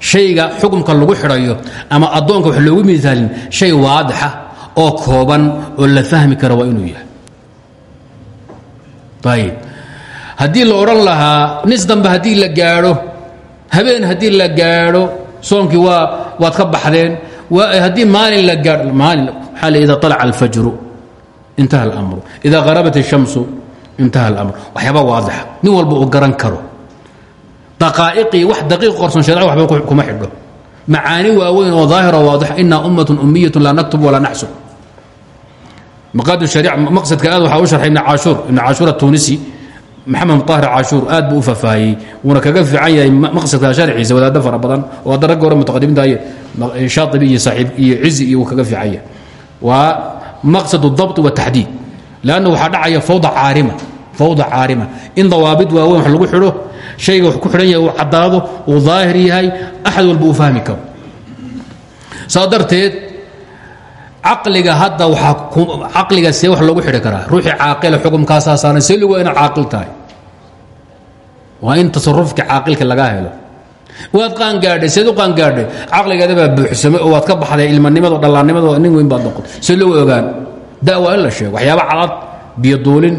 shayga xukumka lagu xidhayo ama addoonka wax loogu miisaalin shay waadixa oo kooban oo la fahmi kara waa inuu yahay ayib haddii la odhan lahaa nis dambe haddii la gaadho habeen haddii la gaadho soonkii waa waad ka baxdeen haddii maalin la gaadho maalin waxaa la ida طalaca alfajru intaha اlamru ida harabat الshamsu intaha اlamr waxyaaba waadixa nin walba uu garan karo daqaa'iqii wax daqiiq qorsan sharci waxba kuma xidho macaani waaweyn oo daahira waadixa inaa ummaة umiyat laa naktub walaa naxsub maqsadka aad waxaa u sharxay ibn caashuur ibn caashuur atunisi maxamed طaahir caashuur aad buu u fafaahiyey wuuna kaga fiican yahay maqsadka sharxiisa wadaado fara badan oo hadda ragga hore mutaqadimiinta shaaibi iyo saaxiib iyo cizi iyo uu kaga fiican yahay waa maqsad اdabt wاtaxdiid lann waxaa dhacaya fawd caarima fawda caarima. In dawaabid waaweyn wax lagu xidho shayga wax ku xidhan yahay uu caddaado uu yahay axad walba uu fahmi karo. Saa hadda waaa caqliga see wax loogu xidhi karaa. Ruuxii caaqila xukumkaasaa saaran see lug ina caaqil tahay. In tasarufka caaqilka laga helo waad qaangaadhay seed u qaangaadhay caqligeeda baa buuxsamay oo waad ka baxday ilmanimado dhallaannimado nin weyn baad noqotay see loo ogaan da waa in waxyaaba cadad biyoduulin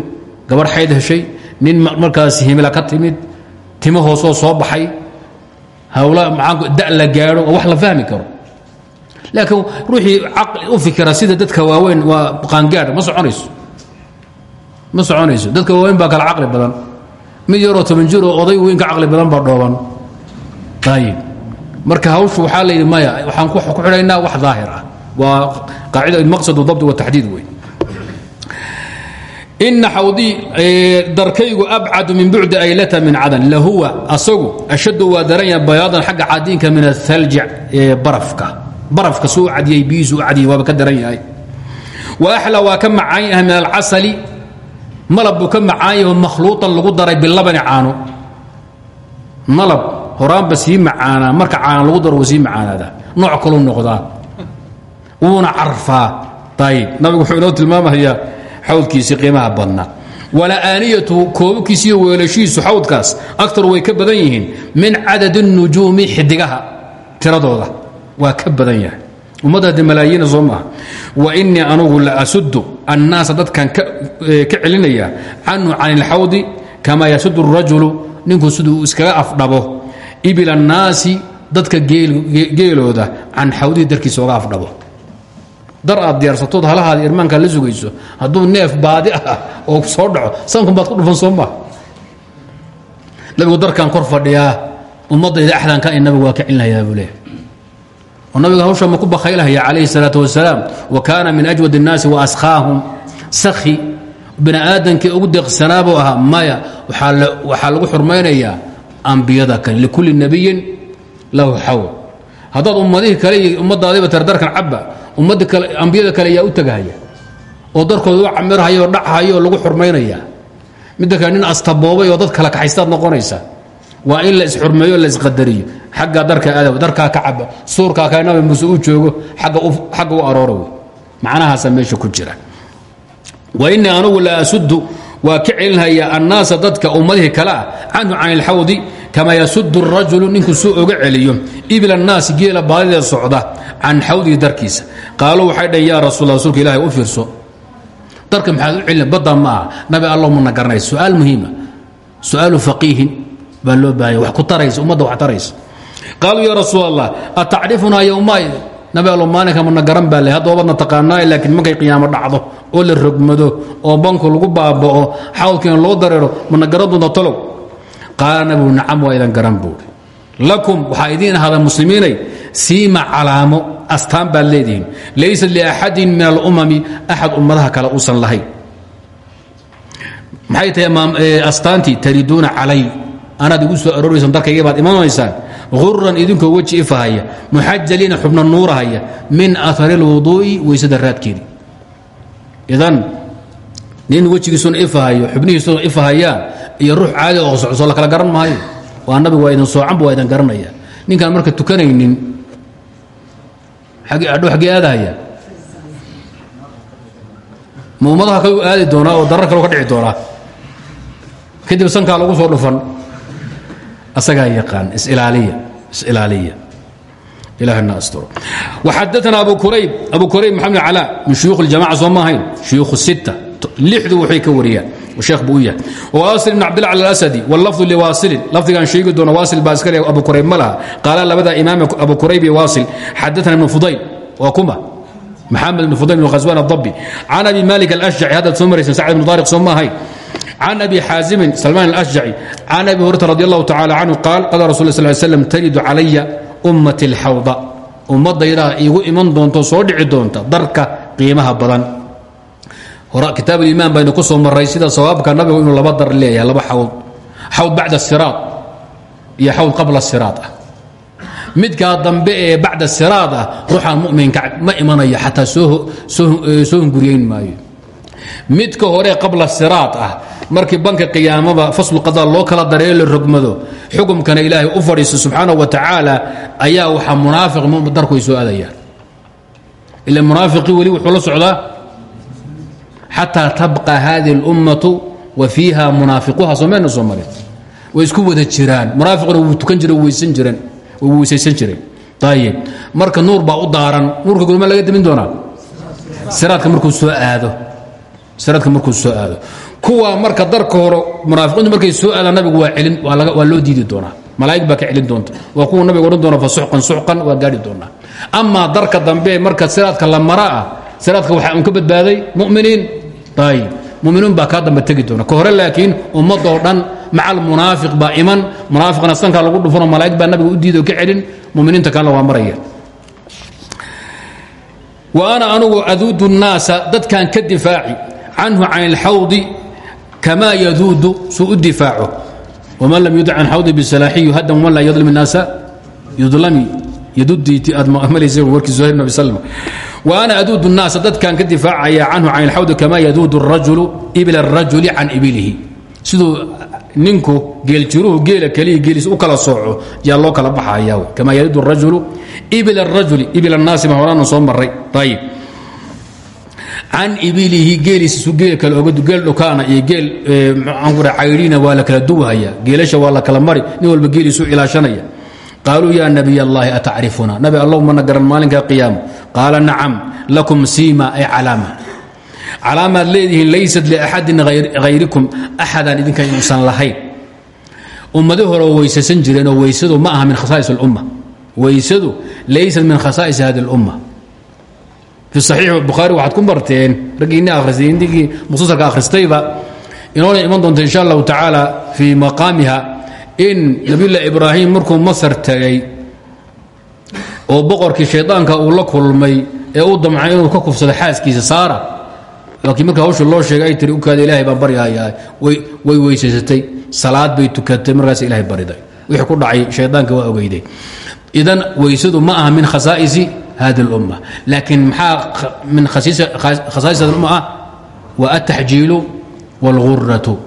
gabarh xayd heshay nin markaas himila ka timid timo hoosoo soo baxay. Hawla macaanku da la gaadho wax la fahmi karo. Laakiin ruuxii caqli u fikira sida dadka waaweyn waa qaangaadh ma soconayso. Ma soconayso. Dadka waaweyn baa kala caqli badan. Mid yaroo toban jir oo oday weyn ka caqli badan baa dhooban marka hawshu waxaa la yidhi maya waxaan ku xidhaynaa wax daahir ah. Waa qaacida maqsad dabti wataxdiid wey ina xawdii darkaygu abcadu min bucdi aylata min cadan. Lahuwa asagu ashaddu waa daranya bayaadan xagga cadiinka min ahalji barafka. Barafka suu cadiyey biyiisu u cadiyey waaba ka daran yahay. Wa axla waa ka macaan yahay min alcasali. Malab buu ka macaan yaho makhluuطan lagu daray bilabani caano. Malab horaanba sii macaanaa marka caana lagu daro wuu sii macaanaadaa nooc kalu noqdaa wuuna carfaa ayib nabigu wuxuu inoo tilmaamayaa xawdkiisii qiimaha badnaa wala'aaniyatu koobabkiisi iyo weelashiisu xawdkaas aktar way ka badan yihiin min cadad الnujuumi xidigaha tiradooda waa ka badan yahay ummadda hadde malaayiina soo maaha wa inii anugu la asudu annaasa dadkan ka celinaya canhu can اlxawdi kama yasudu الrajulu ninku siduu iskaga afdhabo ibil annaasi dadka geelooda can xawdihi darkiisa oga afdhabo. Dar aad diyaarsatood halahaada irmaankaa la sugayso hadduu neef baadi ah oo soo dhaco sankun baad ku dhufan soo maa nabigu darkan kor fadhiyaa ummaddayda axdanka nabigu waa ka celinayaa buu leehay oo nabiga hawsha ma ku bakhaylahaya calayhi salaatu wasalaam wa kaana min ajwad الnaasi wa askhaahum sakhi bini aadamkii ugu deeqsanaabuu ahaa ambiyada kale likulli nabiyin lahu xawl haddaad ummadihii kale iyo tardarkan cabba ummadda kale ambiyada kale yaa u tegahaya oo darkooda u camirhaya oo dhachaya oo lagu xurmaynaya. Midda kale nin astaboobay oo dad kala kaxaystaad noqonaysa. Waa in la isxurmeeyo la isqadariyo. Xagga darka aadaw darkaa ka caba suurkaa kale nabi muuse uu joogo xagga u aroora wey macnahaasa meesha ku jira. Wa inii anugu la asuddu waa ka celinhayaa annaasa dadka ummadihii kale ah canhu can ilxawdi kama yasudu rajulu ninku suu oga celiyo ibil annaasi geela baadidee socda can xawdihi darkiisa. Qaaluu waxay dhaheen yaa rasuul rasuulka ilahay u fiirso. Darka maxaad u celina ma nabi allah mana garanay su'aal muhiima. Su'aalu baa wax ku taraysa ummadda wax taraysa. Qaaluu yaa rasuul allah atacrifunaa yowmaid nabi allo maalinka mana garan baa le hadda waabadna taqaanaa laakiin markay qiyaamo dhacdo oo la rogmado oo banku lagu baaba'o xawdkiina loo dareero mana garan doonta talow? Qaala nacam waa idan garan buuri lakum waxaa idiin ahaada siima calaamo astaan baad leedihiin. Laysa liaxadin min alumami axad ummadaha kale uusan lahayn maxay tahay astaantii tariduuna calay. Anaad igu soo arooraysan darkayga baad imanaysaan huran idinkoo weji ifahaya muxajaliina xubna nuurahaya min aari اlwuduu'i weysada raadkeedii idan nin wejigiisuna ifahayo xubnihiisuna ifahayaan iyo ruux caadi oo socso la kala garan maayo waa nabigu waa idin soocanba waa idin garanaya. Ninkaan marka tukanaynin adho xaggee aadahaya ma ummadaha kale u aadi doonaa oo darar kale ka dhici doonaa kadib sankaa lagu soo dhufan asagaa yaqaan isilaaliya isilaaliya ilahna asturo. Waxadaana abu kurayb abu kurayb maxamed calaa min shuyuukh اljamaca soo ma ahayn lixdu waxay ka wariyaan sheekh buu u yahay. Wasil ibn cabdillah al asadi wallafdu liwaasilin lafdigaan sheegi doono waasil baa iska leeya abu kurayb ma laha. Qaala labadaa abu kurayb iyo waasil xadaana fudayl waa kuma. Maxamed ibn fudayl ibn khaswan adabbi can abi malik alashjaci haddaad soo marayseen sacd ibn taariq soo can abi xaazimin salmaan alashjaci can abi hurata radi allahu tacala canhu qaal qala rasul sl ly slam talidu calaya ummati اlxawda ummadaydaa iigu iman doonto soo dhici doonta darka qiimaha badan kitaab iimaan baynu ku soo maray sida sawaabka nabigu inuu laba dar leeyahay laba xawd xawd bacda siraad iyo xawd qabla siraad ah midkaa dambe ee bacda siraad ah ruuxaan muminka ma imanayo xataa soo hunguriyeyn maayo midka hore qabla siraad ah markii banka qiyaamada faslu qada loo kala dareeyo la rogmado xukumkana ilaahay u fadhiisto subxaanahu wa tacaala ayaa waxaa munaafiq darku ay soo ila munaafiqii weli wuxuu la socdaa? Xataa tabqa hadihi اlummatu wa fiiha munaafiquha somayna soo marin. Isku wada jiraan. Munaafiquna wuu tukan jire weysan jireen way weysaysan jireen ayib marka nuur baa u daaran. Nuurka gurma laga demin doonaa? Siraadka markuu soo aado. Siraadka markuu soo aado kuwa marka darka horo munaafiqiintu markay soo-aalaan nabigu waa celin waa loo diidi doonaa. Malaa'ig baa ka celin doonta. Waa kuwa nabiga odhan doona fa suxqan suxqan waa gaadhi doonaa. Amaa darka dambe marka siraadka la mara siraadka waxaa uun ka badbaaday mu'miniin ayib mu'miniin baa kaa dambe tegi doona ka hore laakiin ummadoo dhan macal munaafiq baa iman munaafiqna sankaa lagu dhufanoo malaa'ig baa nabiga u diidi ka celin muminiinta kalena waa maraya. Wa ana anugu aduudu nnaasa dadkaan ka difaaci canhu can ilxawdi kama yaduudu suu u difaaco wman lam yudac can xawdi bisalaaxiyu hadan waman laa yadlim الnaasa yudlami yadudiiti aad malaysa warkii zuhayr nabi slm wa ana aduudu الnaasa dadkan ka difaacaya canhu can اlxawdi kama yaduudu الrajulu ibla الrajuli can ibilihi siduu ninku geeljiruhu geela keliya geelis u kala sooco yaa loo kala baxaya kama yaduudu الrajulu ibla الrajuli ibla الnaasi ma horaana soo maray ayib can ibilihi geeliisisu geel kale geel dhukaana iyo geel caydhiina waa la kala duwhaya geelasha waa la kala mari nin walba geeliisu ilaashanaya qaaluu yaa nabiy allahi atacrifuna nabi allow mana garan maalinka qiyaamo qaala nacam lakum siima ay calaama calaamaad leedihiin laysat liaxadin hayrikum axadaan idinka inuusan lahayn ummado hore oo weysaysan jireenoo weysadu ma aha min khasaa'is اlumma weysadu laysat min khasaa'is hadi اlumma fi saxiix bukhaari waxaad ku marteen raggiinni akhrisay indigii musalsalka akhristayba inoona iman doonta insha allahu tacaala fii maqaamiha in nabiyullahi ibraahim markuu masar tegay oo boqorkii shaydaanka uu la kulmay ee u damcay inuu ka kufsado xaaskiisa saara laakiin marka hawsha loo sheegay ay tiri ukaada ilahay baan baryahayaa way weysaysatay salaad bay tukatay markaas ilahay bariday wixii ku dhacay shaydaanka waa ogeyday idan weysadu ma aha min khasaa'isi hadi اlumma laakiin maxaa min khasaa'is hadi umma ah wa ataxjiilu wاlguratu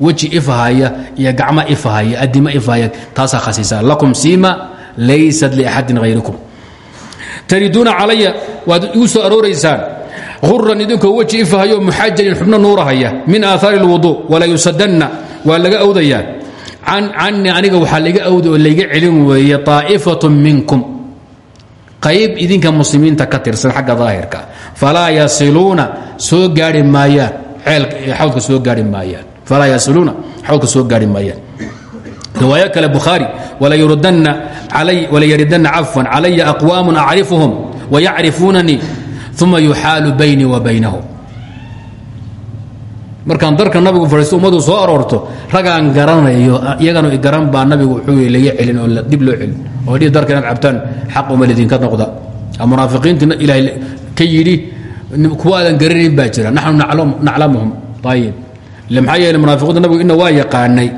weji ifahaya iyo gacmo ifahaya adimo ifahaya taasaa khasiisa lakum siima laysat liaxadin hayrikum tariduuna calaya waad igu soo arooraysaan huran idinkoo weji ifahayo muxajalin xubno nuurahaya min aahaari اlwudu wala yusadanna waa laga awdayaa canii aniga waxaa laga awda oo layga celin weeye طaa'ifaة minkum qayb idinka muslimiinta ka tirsan xagga daahirka. Falaa yasiluuna soo gaari maayaan. Awdka soo gaari maayaan. Falaa yasiluuna xawdka soo gaari maayaan. Riwaayo kale bukhaari walayaridanna cafwan calaya aqwaamu acrifuhum wayacrifuunanii uma yuxaalu baynii wa baynahum markaan darka nabigu fadhiisto ummadu soo aroorto ragaan garanayo iyagana garan baa nabigu wuxuu laga celin oo dib loo celin. Oo dhi darka inaad cabtaan xaq uma lidinka noqda. Munaafiqiinta ilaahay ka yidhi kuwa aadan garanayn baa jira naxnu naclamuhum. Ayib maxaa yeele munaafiqiinta nabigu ina waa yaqaanay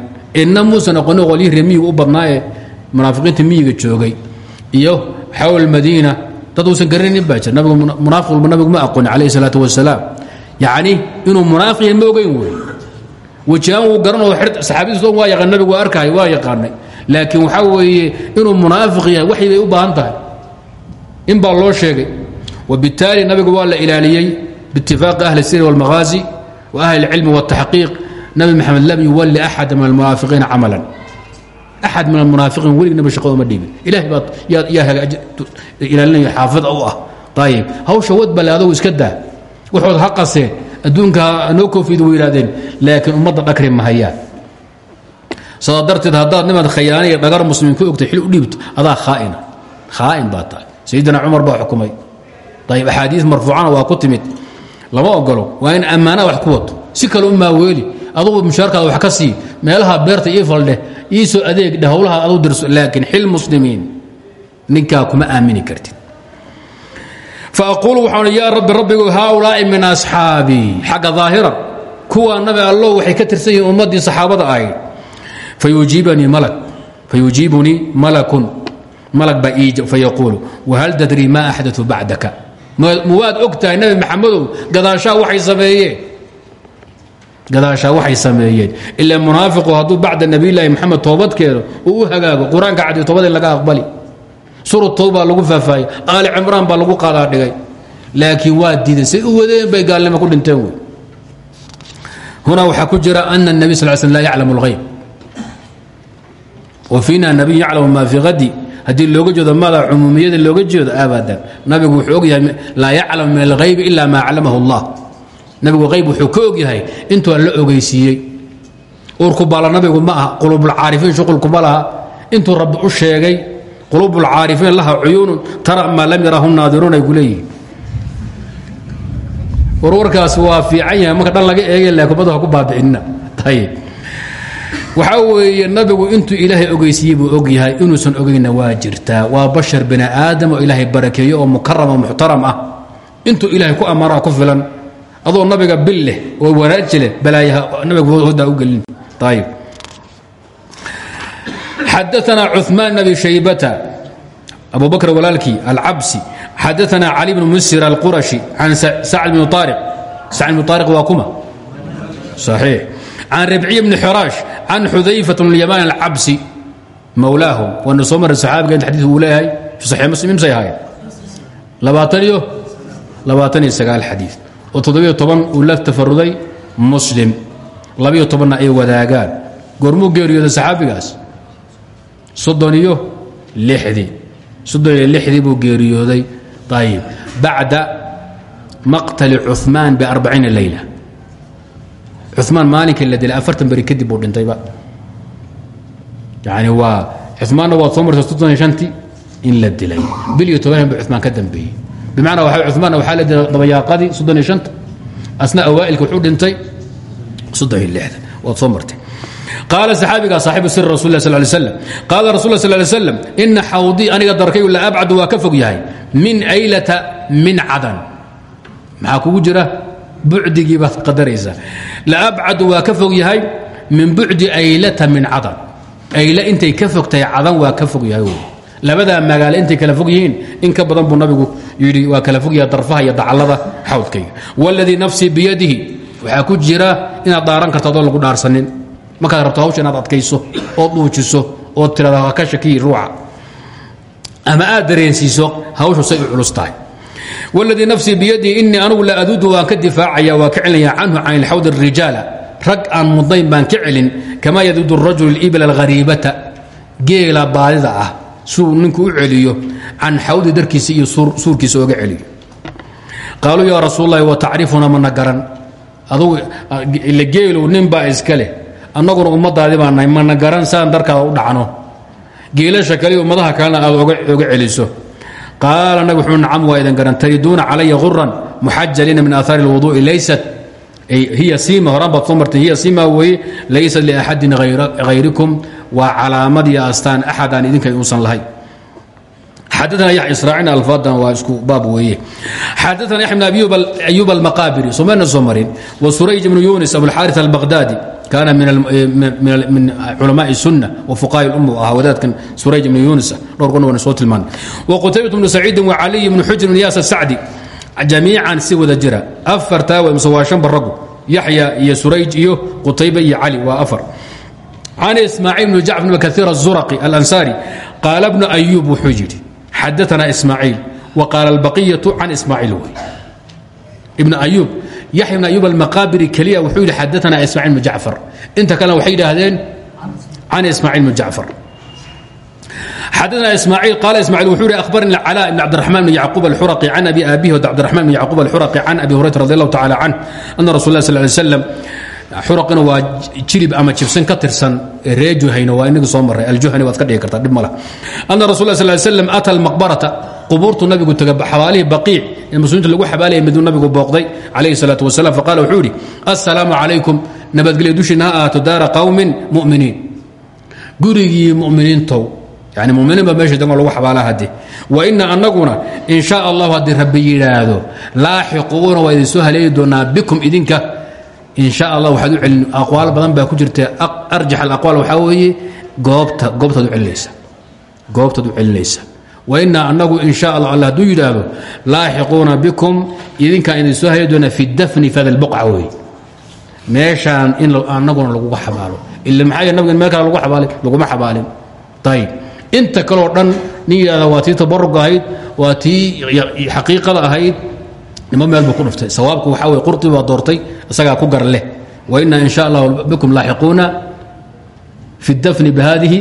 ina muusan aqoonin qolyihii miyiga u badnaa ee munaafiqiinta miyiga joogay. Iyo xawl madiina dad uusan garanayn baa jira. Nabigu munaafiq nabigu ma aqoonin calayhi salaatu wasalaam yacni inuu munaafiq ma ogeyn wey wejihaan wuu garanoo saxaabadiisu waa yaqaan nabigu waa arkahay waa yaqaanay laakiin waxaa weeye inuu munaafiq yahay waxyi bay u baahan tahay in baa loo sheegay wabittaali nabigu waa la ilaaliyey biitifaaqi ahli sir wاlmaghaazi wa ahli اlcilmi wاtaxqiiq nabi maxamed lam yuwali axada min almunaafiqiina camalan axad min almunaafiqiin welig nabi shaqo uma dhiibin ilahay baa yaa ilaalinaya xaafid u ah ayib hawsha wad bale adogu iska daa waxood ha adduunka noo koofid way yidhahdeen laakiin dhakri mahayaan sidaa darteed haddaad nimaad dhagar muslimiin ku ogtay xil u dhiibto adaa khaaina khaa'in baa sayidina cumar baa xukumay. Ayib axaadiis marfuucana waa ku timid. Lama ogolo waa in ammaanada wax ku wato si kale u maaweeli. Adugu mushaarkaada wax ka sii meelaha beerta ii faldheh iisoo adeeg dheh adu dirso laakiin xil muslimiin ninkaa kuma aamini kartid faquulu waxaan yaa rabbi rabbigu haaulaa'i min asxaabii xagga daahira kuwa nabi allo waxay ka tirsan yihiin ummaddii saxaabada ahayd malak fayujiibunii malakun malag baa fayaquulu wahal tadrii ma axdatu bacdaka ma waad og tahay nabi maxamedow gadaashaa waxay sameeyeen gadaashaa waxay sameeyeen ilaa munaafiqu hadduu bacda nabiyllaahi maxamed toobadkeeda uu u hagaago qur'aanka cadi toobadii laga aqbali sura towbaa lagu faafaaye aali cimraan baa lagu qaadaa dhigay laakiin waa diideen say u wadeen bay gaalnimo ku dhinteen wey hunaa waxaa ku jira ana الnabi sal sl la yaclam اlhayb wa fiina nabiy yaclamu maa fii hadi haddii looga jeedo mada cumuumiyada looga jeedo abadan nabigu wuxuu og yahay laa yaclam min alghaybi ila maa aclamahu اllah nabigu hayb wuxuu ka og yahay intuu la ogeysiiyey uurkubaala nabigu ma aha qulubulcaarifiin shuqulkuma laha intuu rabbi u sheegay quluub اlcaarifiin laha cuyuunu tara maa lam yarahu naadiruun ay ku warwarkaas waa fiican yahay marka dhan laga eegay ha ku baabi'inna ayib waxaa weeye nabigu intuu ilaahay ogeysiiyey buu og yahay inuusan ogayna waa jirtaa waa bashar bini aadam oo ilaahay barakeeyo oo mukaram oo ah. Intuu ilaahay ku ammaanaa ku filan adoo nabiga bil oo wanaaji balaayaha nabiga hodaa u gelin. Ayib xadaana cuثmaan abi shaybata abu bakr walaalkii alcabsi xadaana cali bn musir alqurashi can sacd bn aariq sacd bn aariq waa kuma صaxiix can ribciy bni xiraash can xudayfat bn yamaan alcabsi mowlaahum waana soo maray saxaabiga inta xadiidku uu leeyahay fi saxiix muslim imsay ahaayeen labaatan iyo labaatan iyo sagaal xadiid oo toddobiyo toban uu la tafaruday muslim labiyo tobanna ay wadaagaan goormuu geeriyooday saxaabigaas soddon iyo lixdii soddon iyo lixdii buu geeriyooday. Ayib bacda maqtali cuثmaan biarbaciina leyla cumaan maalinkii la dilay afartan beri kadib buu dhintayba yani waa cumaanna waad soo martay soddon iyo shantii in la dilay. Bil iyo toban bu cumaan ka dambeeyey. Bimacnaa waa cumaan waxaa la dilay dabayaaqadii soddon iyo shanta asna awaa'ilka wuxuu dhintay soddon iyo ina xawdii aniga darkayu la abcadu waa ka fog yahay. Min aylata min cadan. Maxaa kugu jira? Bucdigii baad qadaraysaa la abcadu waa ka fog yahay min bucdi aylata min cadan. Ayla intay ka fogtahay cadan waa ka fog yahay labadaa magaalo intay kala fog yihiin in ka badan buu nabigu yidhi waa kala fog yahay darfaha iyo dacallada xawdkayga. Wاladii nafsii biyadihi waxaa ku jira inaad daaran karto adoon lagu dhaarsanin. Markaad rabto hawsha inaad adkayso ood dhuujiso ood tirada haka shakiyi ruuca ama aad dareensiiso hawshu say culus tahay. Wladii nafsii biyadii inii anugu la aduudu waan ka difaacaya waa ka celinaya canhu can ilxawd arijaala rag aan mudayn baan ka celin kamaa yaduudu rajul ibla alhariibata geela baadida ah suu ninku u celiyo can xawdi darkiisa iyo suurkiisa oga celiyo. Qaaluu yaa rasuul wa tacriifuna mana garan adugu ila geelu nin baa iska leh. Annaguna ummadaadi baa nahay mana garan saan darkaada u dhacno. Geelasha kale ummadaha kalena aad oga celiso. Qaala nabig wuxuu nacam waa idan garan tariduuna calaya guran muxajaliina min aahaari اlwuduu'i laysat. Hiya siima horaan baad soo hiya siima weeye laysat liaxadin hayrikum waa calaamad iyo astaan axad aan idinka uusan lahayn xadana ya israacina alfaadan waa isku baab weeye xadana yaxya bn ayub almaqaabiri somayna soo marin wa surayj bnu yunis abulxaaris albaqdaadi kaana min culamaai sunna wa fuqaai umma ahaa wadaadkan surayj bnu yunis dhowr kuna wana soo tilmaanay wa qutaybat bnu saciidin wa caliy bnu xujr bn yaas asacdi jamiican si wada jira afartaa mise waa shanba raggu yaxya iyo surayj iyo qutayba iyo cali waa afar can ismaaciil bn jacfar bn kaiir الzurqi alansaari qaala bnu ayub wuxuu yidhi xadaana ismaaciil wa qaala albaqiyatu can ismaaciil wey ibn ayub yaxya bn ayub almaqaabiri keliya wuxuu yidhi xadaana ismaaciil bn jacfar inta kalena waxay yidhaahdeen can ismaaciil bn jacfar xadana ismaaciil qaala ismaaciil wuxuu yihi akhbarni calaa ibn cabdiraxmaan bn yacquub alxuraqi can abi aabihi wd cabdiraxmaan bn yacquub alxuraqi can abi hurayra radi allahu tacala canh ana rasul lah sal ly slam xuraqina waa jilib ama jibsan ka tirsan ree juhayna waa inagii soo maray aljuhani waad ka dhigi kartaa dhib mala ana rasul sal ly slam ata almaqbarata qubuurtu nabigu taga xabaalihii baqiic ee muslimiinta lagu xabaalaya miduu nabigu booqday calayhi salaatu wasalam faqala wuxuu yidhi assalaamu calaykum nabadgelyo dushiina ha ahaato daara qawmin mu'miniin. Gurigii mu'miniintow yani muminiin baa meesha dago lagu xabaala hadde wa ina annaguna in sha allahu haddii rabbi yidhaahdo laaxiquuna waa idin soo haleeli doonaa bikum idinka in sha allah waxaad u celin aqwaal badan baa ku jirta. Arjax alaqwaal waxaa weeye goobta goobtaad u celinaysa. Goobtaad u celinaysa. Wa ina annagu in sha allah alla hadduu yidhaahdo laaxiquuna bikum idinkaan idin soo haleeli doonaa fi dafni fi hada lbuqca weeye. Meeshaan in annaguna laguga xabaalo. Ila maxaa nabiga meel kale lagu abaalay laguma xabaalin. Ayib inta kaleo dhan nin yidhahda waa tii tabaruga ahayd waa tii xaqiiqada ahayd nimo meel buu ku dhuftay. Sawaabku waxaa weye qurطi baa doortay isagaa ku gar leh. Wa ina in sha allah bikum laaxiquuna fi اdafni bihadihi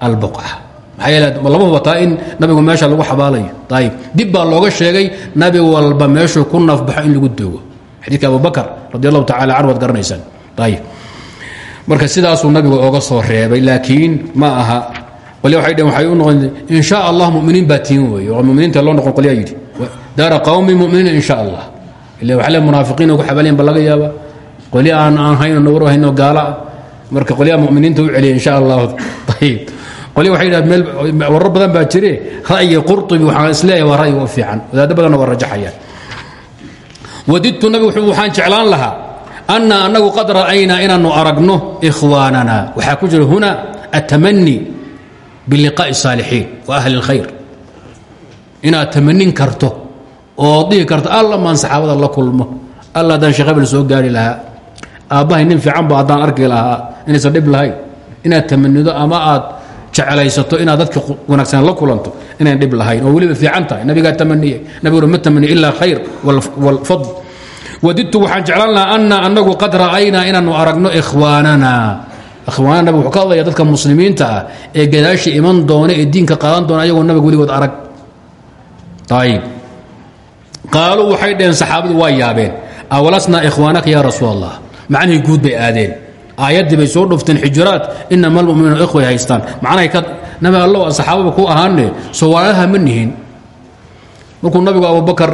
albuqca maxaa yeele lama hubataa in nabigu meesha lagu xabaalayo. Ayib dib baa looga sheegay nabi walba meeshuu ku nafbaxo in lagu doogo. Xadiidka abu bakr radi allahu tacala canhu waad garanaysaan. Ayib marka sidaasuu nabigu oga soo reebay laakiin ma aha. Wali waxay dheen waxay u noqon in sha allah muminiin baa tiin weeye. Oo muminiinta loo noqon qolyaa yidhi daara qawmi muminiina in sha allah ila waxa le munaafiqiin ku xabaalayan ba laga yaaba qolya aan aan hayno nawar hayno marka qolyaha muminiinta u celiya insha allahu ayib qolya waxay yidhaha meel warar badan baa qurtubi waxaan is leeyahay waa ra'yiga u fiican wadaaddo badanna waa rajaxayaan wadidtu nabi waxaan jeclaan anna anagu qad ra'aynaa inaanu aragno ikhwaanana waxaa ku jira huna atamani biliqaa'i saalixiin wa ahli اlkhayr inaad tamanin karto oo dhihi karto alla maan saxaabada la kulmo. Alla haddaan sheekh hebel soo gaari lahaa. Aabbahay nin fiican ba haddaan arki lahaa. Inaysan dhib lahayn. Inaad tamanido ama aad jeclaysato inaad dadka wanaagsan la kulanto inayn dhib lahayn. Oo weliba fiican tahay. Nabigaa tamaniyey nabiguna ma tamaniy ilaa khayr wاlfadl wadidtu waxaan jeclaan lahaa ana anagu qad ra'aynaa inaanu aragno ikhwaanana. Ikhwaanana nabig wuxuu ka hadlaya dadka muslimiinta ah ee gadaasha iman doona ee diinka qaadan doona ayagoo nabiga weligood arag. Ayib qaaluu waxay dhaheen saxaabadu waa yaabeen. Awalasnaa ikhwaanaka yaa rasuul allah macnihii guud bay aadeen. Aayaddii bay soo dhufteen xijiraat inama almuminuuna ikhway haystaan. Macnahay ka nabi allow saxaababa ku ahaane soo waalaha ma nihin. Markuu nabigu abubakar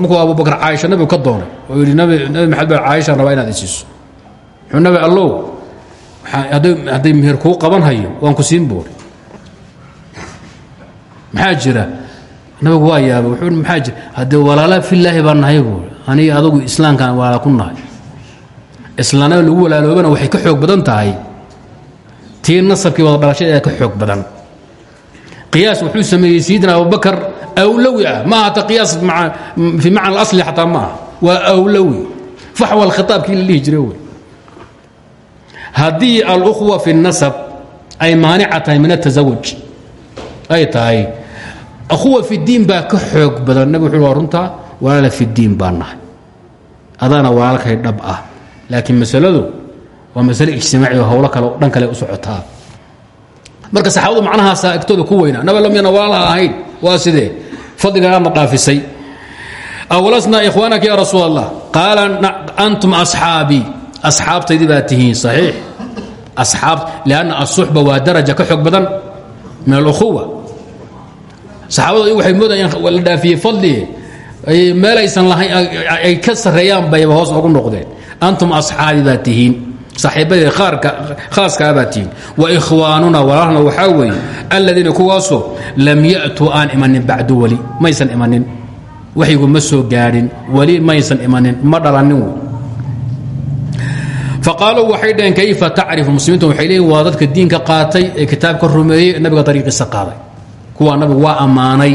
markuu abubakar caaisha nabigu ka doonay oo yidhi nabi maxamed baa caaisha rabaa inaad isiiso. Wuxuu nabi allow hadday meher kuu qaban hayo waan ku siin buuri maxaa jira nabigu waa yaaba wuxuu maxaa jira? Haddee walaala filaahi baan nahay buuri aniga adugu islaamkaan walaala ku nahay. Islaanada lagu walaaloobana waxay ka xoog badan tahay. Tii nasabkii wada dhalashadeeda ka xoog badan. Qiyaas wuxuu sameeyey sayidina abubakar awlowi ah. Ma aha ta qiyaas fii macna alasli xataa ma aha. Waa awlowi faxwa alkhitaabkii la dhihi jiray wey haddii alukhwa fi nasab ay maanica tahay min atasawuj ay tahay akhuwa fi diin baa ka xoog badan. Nabig wuxuu waa runtaa walaala fi diin baa nahay. Walaalkay dhab ah. Laakiin masaladu waa masale ijtimaaci oo howlo dhan kale u marka saxaabadu macnahaasa agtooda ku weynaa. Naba lamyana walaalaha ahayn. Waa sidee? Fadligaana dhaafisay awlasnaa ikhwaanaka ya rasuul allah antum asxaabii asxaabtaydii baa tihiin saxiix. Asxaab lianna asuxba waa daraja ka xoog badan min alukhuwa saxaabadu waxay moodayaan la dhaafiyey fadlige meel aysan lahayn ay ka sarreeyaan bayba hoos ugu noqdeen. Antum asxaabi baa tihiin. Saaxiibadee khaaskaa baa tihiin. Waikhwaanuna walaalna waxaa weeye aladiina kuwaasoo lam ya'tuu aan imanin bacdu weli maysan imanin. Waxyigu ma soo gaadhin weli maysan imanin ma dhalanin wey faqaaluu kayfa tacrifu muslimiintu? Waxay leeyiin dadka diinka qaatay ee kitaabka nabiga dariiqiisa qaaday kuwaa nabigu waa ammaanay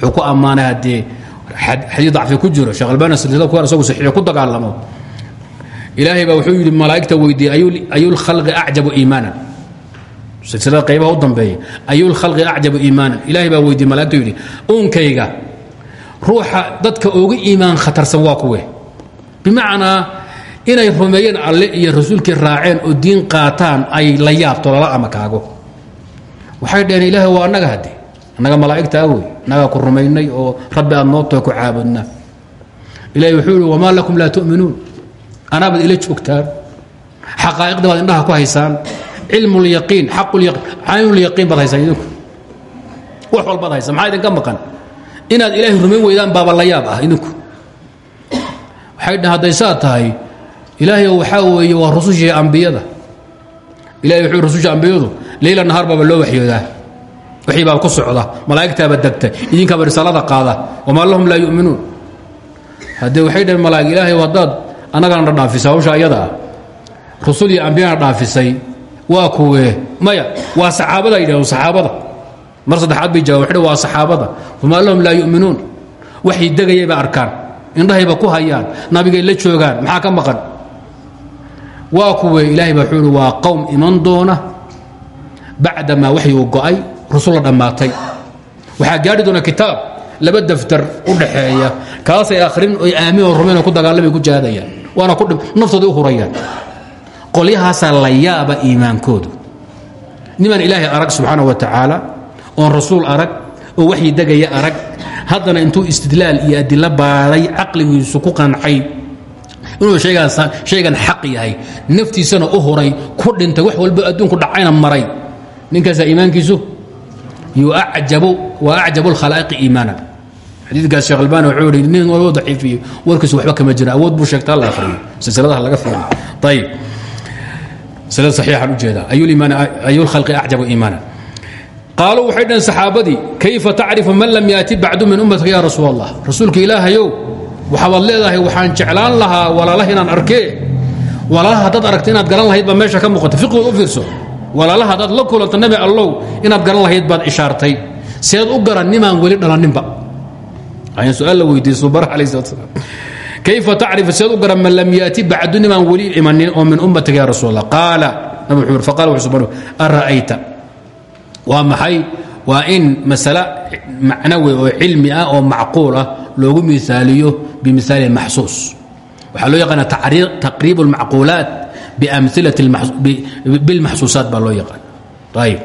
wuxuu ku ammaanay haddee xadiid dacfi ku jiro sheekh albani silsilada kuwan isagu saxiixo ku dagaalamo. Ilaahay baa wuxuu yidhi malaa'igta weydiiyey ayulkhalqi acjabu iimaanan? Silsilada qaybaha u dambeeya ayulkhalqi acjabu iimaanan? Ilaahay baa weydiiyey malaigta yidhi uunkayga ruuxa dadka ugu iimaan khatarsan waa kuwe. Bimacnaa inay rumeeyeen alle iyo rasuulkii raaceen oo diin qaataan ay la yaabto lala amakaago waxay dhaheen ilaahay waa annaga hadde annaga malaa'igtaa wey annagaa ku rumaynay oo rabbi aad noo taho ku caabudnaa ilahay wuxuu yihi wamaa lakum laa tu'minuun. Anaabaad ila joogtaan. Xaqaa'iqda baad indhaha ku haysaan. Cilmu lyaqiin xaqulyaqiin caynulyaqiin baad haysaan idinku. Wax walbaad haysaan. Maxaa idinka maqan? Inaad ilaahay rumayn weydaan baaba la yaab ah idinku. Waxay dhahan hadday saa tahay ilaahay waxaa weeye waa rusushii ambiyada. Ilahay wuxuu rususha ambiyadu leyla nahaar baaba loo waxyoodaa wixii baa ku socda. Malaa'igtaaba degta idinkaaba risaalada qaada. Wamaa lahum laa yu'minuun. Haddee waxay dhaheen malaa'ig ilaahay haddaad annagana dhaafisay hawsha ah. Rusul iyo ambiyana dhaafisay waa kuwee maya waa saxaabada yidhahdo saxaabada. Mar saddexaad bay jawab waxdhe waa saxaabada. Wamaa lahum laa yu'minuun. Waxay degayayba arkaan. Indhahayba ku hayaan. Nabigay la joogaan. Maxaa ka maqan? Waa kuwee ilaahay baa wuxuu waa qowm iman doona bacdamaa waxyuu go'ay rusulla dhammaatay. Waxaa gaadhi doona kitaab laba daftar u dhaxeeya. Kaasay akhrin oy aamin oo rumayn ku dagaalamay ku jaadayaan. Waana ku naftooda u hurayaan. Qolyahaasaa la yaaba iimaankoodu. Nimaan ilaahay arag subxaana wa tacaala oon rasuul arag oo waxyi degaya arag haddana intuu istidlaal iyo adilo baaday caqligiisu ku qancay inuu shaygan xaq yahay naftiisana u huray ku dhintay wax walba adduunku dhacayna maray. Ninkaasaa iimaankiisu waa acjabu اlkhalaa'iqi iimaana xadiidkaas sheekh albani wuxuu yihi nin loo daciifiyo warkiisu waxba kama jira awood buu sheegta alla akhriyo. Silsiladaha laga fiiriyo. Ayib silada saxiixan u jeedaa ayu lkhalqi acjabu iimaana. Qaaluu waxay dhaheen saxaabadii kayfa tacrifu man lam yaati bacdu min ummatika ya rasuul allah rasuulka ilaahayow waxabaad leedahay waxaan jeclaan lahaa walaalaha inaan arkee. Walaalaha haddaad aragta inaad garan lahayd baa meesha ka muuqata. Fiqigood u fiirso walaalaha haddaad la kulanta nabi allow inaad garan lahayd baad ishaartay. Seed u garan nimaan weli dhalaninba. Su'aal la weydiiyey subara alayh salat slam kayfa tacrifu seed u garan man lam yaati bacdu nimaan weli imanin oo min ummatika ya rasuul allah nabi wuxuu faqala wuxuu subhanahu ara'ayta? Waa maxay? Waa in masale macnawi oo cilmi ah oo macquul ah loogu miaaliyo bimiaali maxsuus. Waxaa loo yaqaana taqriib اlmacquulaat bilmaxsuusaat baa loo yaqaan ayb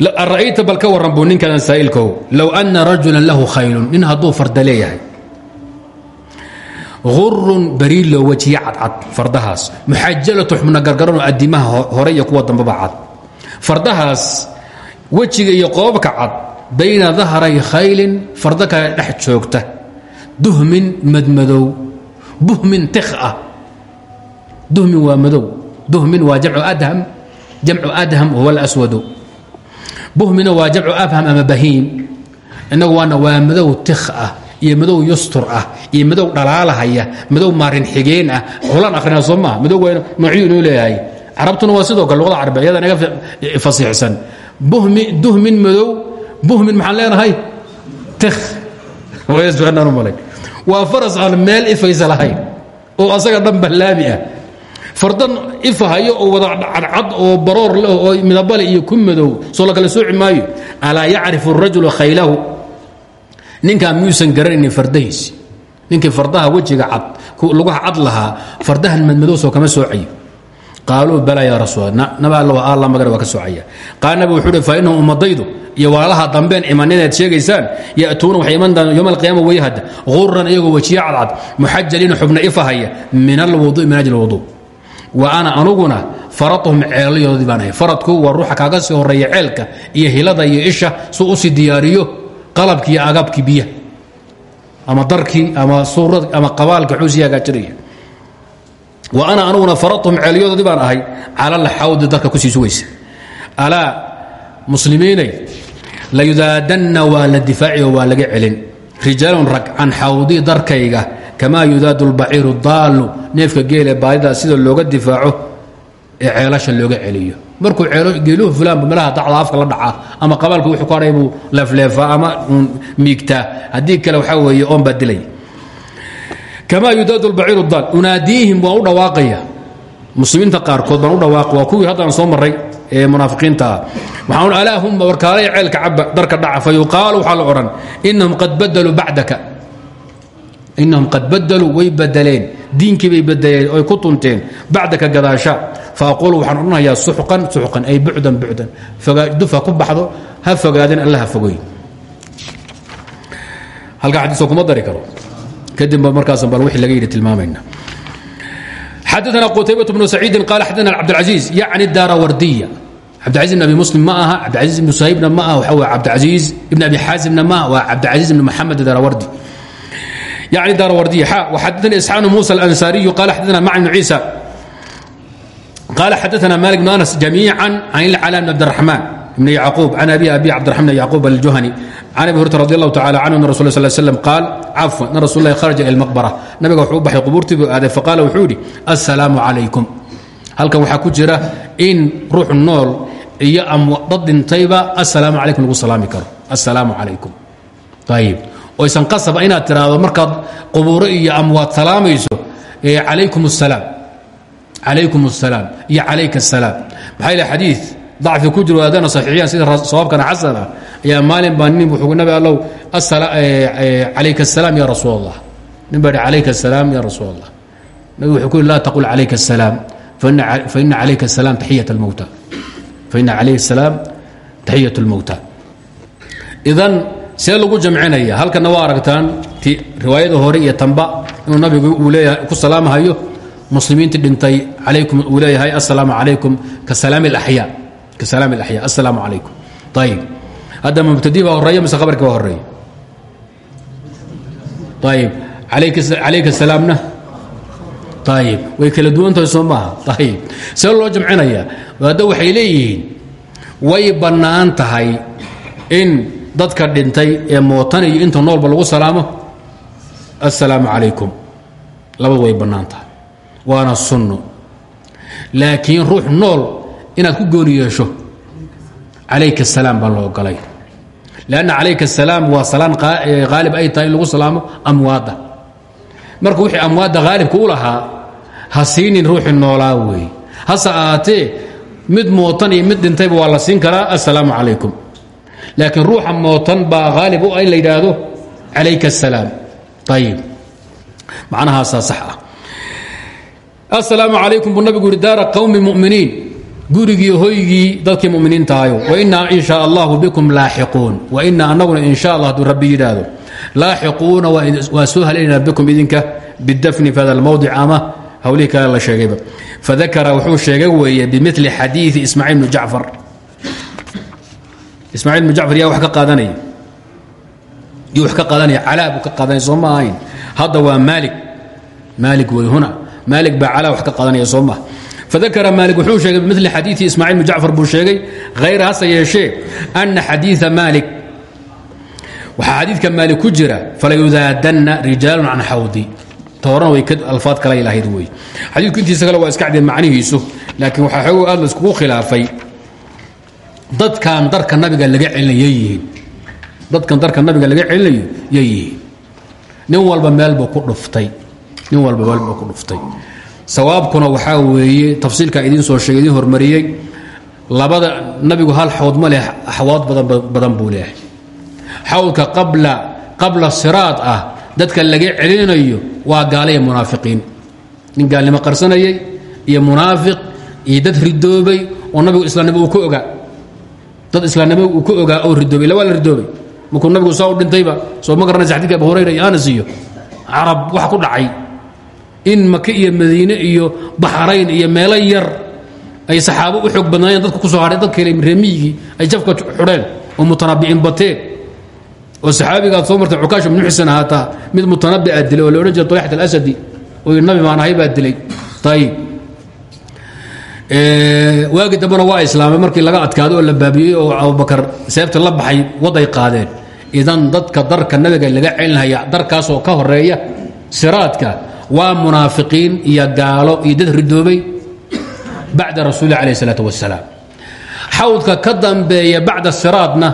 ara'ayta bal ka warran buu ninkadan saa'ilkow low ana rajula lahu khaylun nin hadduu farda leeyahay urun bariilo wajiye cadcad fardahaas muxajalatu xubna gargaranoo adimaha hore iyo kuwa dambaba cad fardahaas wejiga iyo qoobabka cad bayna dahray khaylin fardo kale dhex joogta duhmin madmadow buhmin tik ah duhmin waa madow duhmin waa jamcu adham huwa alaswadu. Buhmina waa jamcu abham ama bahiim innagu waana waa madow tik ah iyo madow yustur ah iyo madow dhalaalahaya madow maarin xigeen ah. Xulan akhrina soo maaha. Madow waa noocyu inuu leeyahay. Carabtuna waa sidoo kale luqada carbe iyada naga fasiixsan. Duhmin madow buhmin maxaan leenahay? Tik waa faras aan meel ifaysa lahayn oo asaga dhan ballaami ah fardan ifahayo oo wada cadcad oo baroor leh oo midabale iyo ku soo la kala sooci maayo. Alaa yacrifu rajulu khaylahu? Ninkaa miyuusan garanaynin fardahiisi. Ninkii fardaha wejiga cad lugaha cad lahaa fardahan madmadow soo kama soocayo. Qaaluu bala yaa rasuul naba all alla magana waa ka soocaya. Qaal nabi wuxuu uhi fa innahum ummadaydu iyo walaalaha dambeen iman inaad sheegaysaan ya'tuuna waxay iman doonaan yowma alqiyaama way hadda guran iyagoo wejiye cadcad muxajaliina ifahaya min alwudu'i min ajli alwudu wa anuguna faratuhum ceelayoodii baan ahay. Faradku waa ruuxa kaaga sii horreeya ceelka iyo hilada iyo isha suu u sii diyaariyo qalabkii iyo agabkii biyaha. Ama darkii ama suurad ama qabaalka wuxuu sii hagaajinaya. Wa ana anuguna faradtuhum ceelyadoodii baan ahay. Cala alxawdi darka ku sii sugaysa. Alaa muslimiinay layudaadanna waa la difaaci oo waa laga celin. Rijaalun rag can darkayga kamaa yudaadu lbaciiru daallu neefka geelee baadida sida looga difaaco ee ceelasha looga celiyo. Markuu geeluhu fulaanba meelaha dacda afka la dhacaa ama qabaalku wuxuu ku hadhay buu ama miigtaa haddii kale waxaa weeye oon baa dilay. Kamaa yudaadu lbaciiru daal unaadiihim waan u dhawaaqaya. Muslimiinta qaarkood baan u dhawaaqi waa kuwii haddaan soo maray ee munaafiqiinta ah. Waxaan alaa humma warkaalay ceelka darka dhaca fa yuqaalu waxaa la odhan qad badaluu bacdaka innahum qad badaluu way badeleen diinkii bay badeleen oy ku tunteen bacdaka gadaasha fa aquulu waxaan odhanayaa suxqan suxqan ay bucdan bucdan duf ha ku baxdo ha fogaadeen alla ha fogoy halkaa xadiiska kuma dari karo kadib markaas bal wixii laga yidhi tilmaamayna xadaثna qtaybaة بن سacيidi qal xadana cabdالعaزيiز yعni daarawardiya cabdالعaزيز بn abi mslim ma aha cabdالعaزيز ibn shayبna ma aha waxa w cabdالعaزيiز ibn abi xaazimna ma aha waa cabdالعaزيز ibn mxamed daarawardi يعني daarawardiya xa وxadana isxاan muسى الأnsاriyu qal xadana mع بن ciisa qal xadaثna malik بن aنس جamيiعا can اlclا بn cabdالرحman بن yعquub can abi abi cabdiرحman بn yعquub الjuhني can abi hurata radi allahu tacala canhu ana rasul sl slm qaal cafwan na rasul lahi kharaja ila lmaqbara nabiga wuxuu u baxay qubuurtii buu aaday faqaala wuxuu yidhi assalaamu calaykum halkan waxaa ku jira in ruux nool iyo dad dhintayba assalaamu calaykum lagu salaami karo assalaamu calaykum ayib oysan qasaba inaad tiraahdo markaad qubuuro iyo amwaad salaamayso calaykum asalaam calaykum asalaam iyo calayka asalaam maxaa xadiid dacfi ku jiro haddana saxiixiyaan sida sawaabkana xasan ah. Maalin baa wuxuu nabi allow calayka asalaam ya rasuul allah nin baa ya rasuul nabigu wuxuu ku yidhi laa taqul calayka asalaam faina calayka asalaam taxiyat almowta faina calayka asalaam taxiyat almowta idan see lagu jamcinaya. Halkana waa aragtaan riwaayada hore iyo tanba inuu nabigu ku salaamahayo. Muslimiintii dhintay calaykum uu leeyahay assalaamu calaykum ka salaami alaxyaa assalaamu calaykum. Ayib hadda mubtadii baa horreeya mise khabarkii baa horreeya ayib calayka salaamna. Ayib way kala duwan tahay soo maaha? Ayib see loo jamcinayaa hadda waxay leeyihiin way bannaan tahay in dadka dhintay ee mootan iyo inta noolba lagu salaamo assalaamu calaykum. Labadu way bannaan waana sunno. Laakiin ruux nool inaad ku gooni yeesho calayka asalaam baa loo galay. Lanna calayka asalaam waa salaan haalib ay tahay in lagu salaamo amwaadda. Marka wixii amwaadda haalibka u lahaa ha siinin ruuxii noolaa weeye hase ahaatee mid mootan iyo mid dhintayba waa la siin karaa assalaamu calaykum laakiin ruuxa mootan baa haalib u ah in la yidhaahdo calayka asalaam ayib macnahaasaa sax ah. Assalaamu calaykum buu nabigu yidhi daara qowmi muminiin. Gurigii hoygii dadkii muminiintaayo wainaa in shaa allahu bikum laaxiquun. Wainaa anaguna in sha allah hadduu rabbi yidhaahdo laaxiquuna waa soo halaynaa bikum idinka bidafni fi hada almowdic ama hawlihii kale la sheegayba. Fadakara wuxuu sheegay weeye bimili xadiii ismaaciil bnu jacfar ismaaciil bnu jacfar yaa wax ka qaadanaya? Yuu wax ka qaadanaya? Calaa buu ka qaadanaya soo ma ahayn. Hadda waa maalik. Maalik wey huna. Maalik baa calaa wax ka qaadanaya soo maha fadakara maalik wuxuu sheegay bimili xadiii ismaaciil bnu jacfar buu sheegay hayra hase yeeshee ana xadiia maalik. Waxaa xadiidka maalik ku jira falayudaadanna rijaalun can xawdi. Toorana way alfaad kala lahayd wey. Xadiidku intiisa kale waa iska cadeen macnihiisu laakiin waxaa xoogo aad la iskugu khilaafay dadkan darka nabiga laga celinayo yihiin dadkan darka nabiga laga celinayo yay yihiin nin walba meelbuu ku dhuftay. Nin walba meelbuu ku dhuftay. Sawaabkuna waxaa weeye tafsiilkaa idiin soo sheegay idiin labada nabigu hal xawd ma leh axwaad badan buu leehay xawdka qabla qabla siraad ah dadka laga celinayo waa gaala iyo munaafiqiin. Nin gaalnimo qarsanayay iyo munaafiq iyo dad ridoobay oo nabigu islaamnimo uu ka ogaa dad islaamnimo uu ka ogaa oo ridoobay. Ila waa la ridoobay. Markuu nabigu saa u dhintayba soo ma garanaysa xadidka abu hurayra iyo anas iyo carab waxa ku dhacay. In maka iyo madiine iyo baxrayn iyo meelo yar ay saxaabo u xoog badnaayeen dadku ku soo hadhay dad kale reemiyigii ay jafka xudheen oo mutanabiciin bateen. Oo saxaabigaad soo martay cukaash ibnu xuseen ahaataa mid mutanabi aad dilay oo la odhan jiray طalixat alasadi oo nabi baan ahay baa dilay. Ayib waagi dambena waa islaamay markii laga adkaaday oo la baabiyey oo abubakar seebta la baxay waday qaadeen. Idan dadka darka nabiga laga celinhaya darkaasoo ka horreeya siraadka waa munaafiqiin iyo gaalo iyo dad ridoobay bacda rasuuli calayh isalaat wasalaam xawdka ka dambeeya bacda siraadna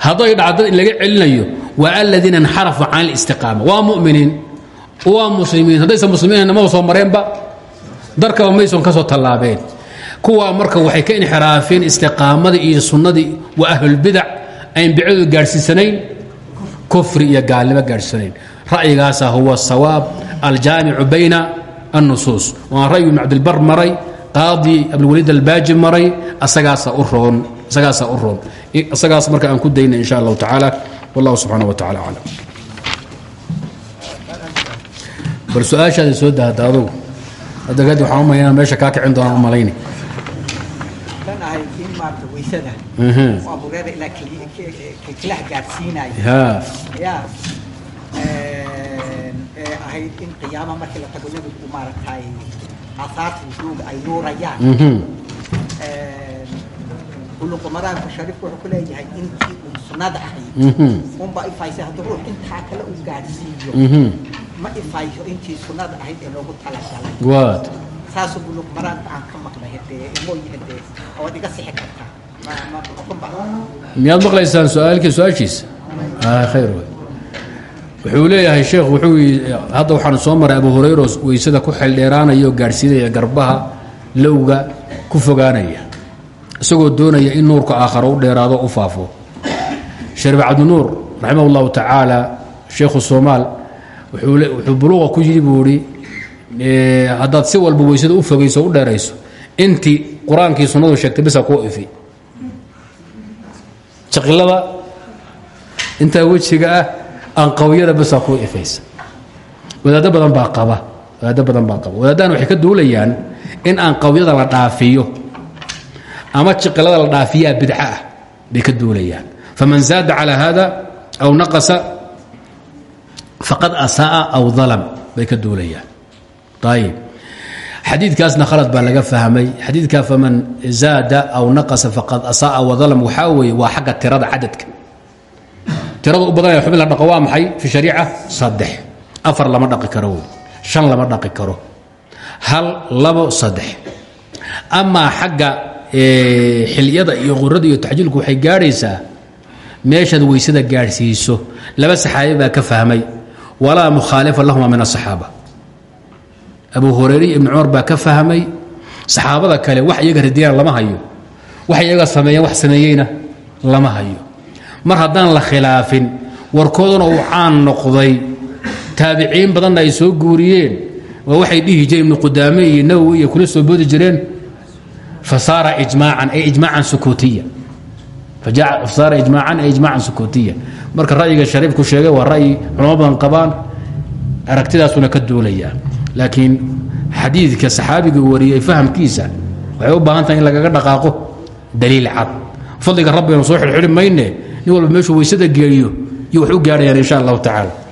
hadday dhacdo laga celinayo waa aladiina inxarafa can listiqaama waa muminiin waa muslimiin. Haddaysan muslimiin nama soo mareenba darkaba mayson ka soo tallaabeen kuwaa marka waxay ka inxiraafeen istiqaamadii iyo sunnadii waa ahlulbidac ayn bicadu gaadhsiisanayn kufri iyo gaalnimo gaadhsiisanayn. Ra'yigaasa huwa sawaab aljaamicu bayna الnusuus waan ra'yu ibn cabdilbar maray qaadi abdilwaliid albaaji maray asagaasa u roon isagaas marka aan ku dayna in sha allahu wallahu subxaana wa tacala aclam. Bal su'aashaada soo dahada adugu. Waxaan u meesha kaa kicin doonaan u weysada Mhm. oo abureeda ilaa kilkilaha gaadhsiinaya ha ya ee ahayd in qiyaama markii la tago nebigu maaragtay aasaarta wujuuga ay nuurayaan mhm. buluqumadaanku shariifku wuxuu ku leeyahay intii uu sunnada ahayd Mhm. unbaa ifaysay haddii ruux intaa kale uu gaadhsiiyo Mhm. ma ifayso intii sunnada ahayd ee loogu talagalay saasuu buluqumadaanku aan ka maqlay hadee imooyi hadee ood iga sixi kartaa miyaad maqlaysaan su'aalkii su'aashiisa khayr. Wuxuu leeyahay sheekh wuxuu hadda waxaan soo maray abu hurayro weysada ku xeldheeraanaya oo gaadhsiinaya garbaha lowga ku fogaanaya. Isagoo doonaya in nuurka aakharo u dheeraado u faafo. Sharif cabdinuur raximah tacaala sheekhu soomaal wuxuu buluuqa ku yidhi buu eh, haddaad si walba weysada u fogayso u dheerayso. Intii qur'aankii sunnadu sheegtay bisa kuu ifi. Jaqilada intaa wejiga ah anqawyada basaa kuu ifaysa. Wadaaddo badan baa qaba. Wadaaddo badan baa qaba. Wadaaddahan waxay ka duulayaan in anqawyada la dhaafiyo ama jiqilada la dhaafiyaa bidca ah. Bay ka duulayaan. Faman zaada calى hada aw naqasa faqad asaaa aw dalam. Bay ka duulayaan ayib xadiidkaasna khalad baa laga fahmay xadiidka faman zaada aw naqasa faqad asaaa wadalam waxaa weeye waa xagga tirada cadadka tirada u badanaya xubin la dhaqo waa maxay fi shariica saddex afar lama dhaqi karo wey shan lama dhaqi karo hal labo saddex amaa xagga xilyada iyo qurada iyo taxjiilku waxay gaadhaysaa meeshaad weysada gaadhsiiso laba saxaabi baa ka fahmay walaa mukhaalifa lahuma min asaxaaba abu hurayre ibn cumar baa ka fahmay saxaabada kale wax iyaga radiyaan lama hayo wax iyaga sameeyeen wax sameeyeyna lama hayo. Mar haddaan la khilaafin warkooduna uu caan noqday. Taabiciin badanna ay soo guuriyeen waa waxay dhihi jireen ibnu iyo nawowi iyo kula soo boodi jireen fasaara ijmaacan ay ijmaacan sukuutiya fasaara ijmaacan ay ijmaacan sukuutiya marka ra'yiga shariifku sheegay waa ra'yi culamo qabaan aragtidaasuna ka duulaya laakiin xadiidka saxaabiga wariyey fahamkiisa waxay u baahan tahay in lagaga dhaqaaqo daliil cad. Fadliga rabbiganu soo xidhxidhi mayne walba meeshuu weysada geeyo iyo wax u insha allahu tacaala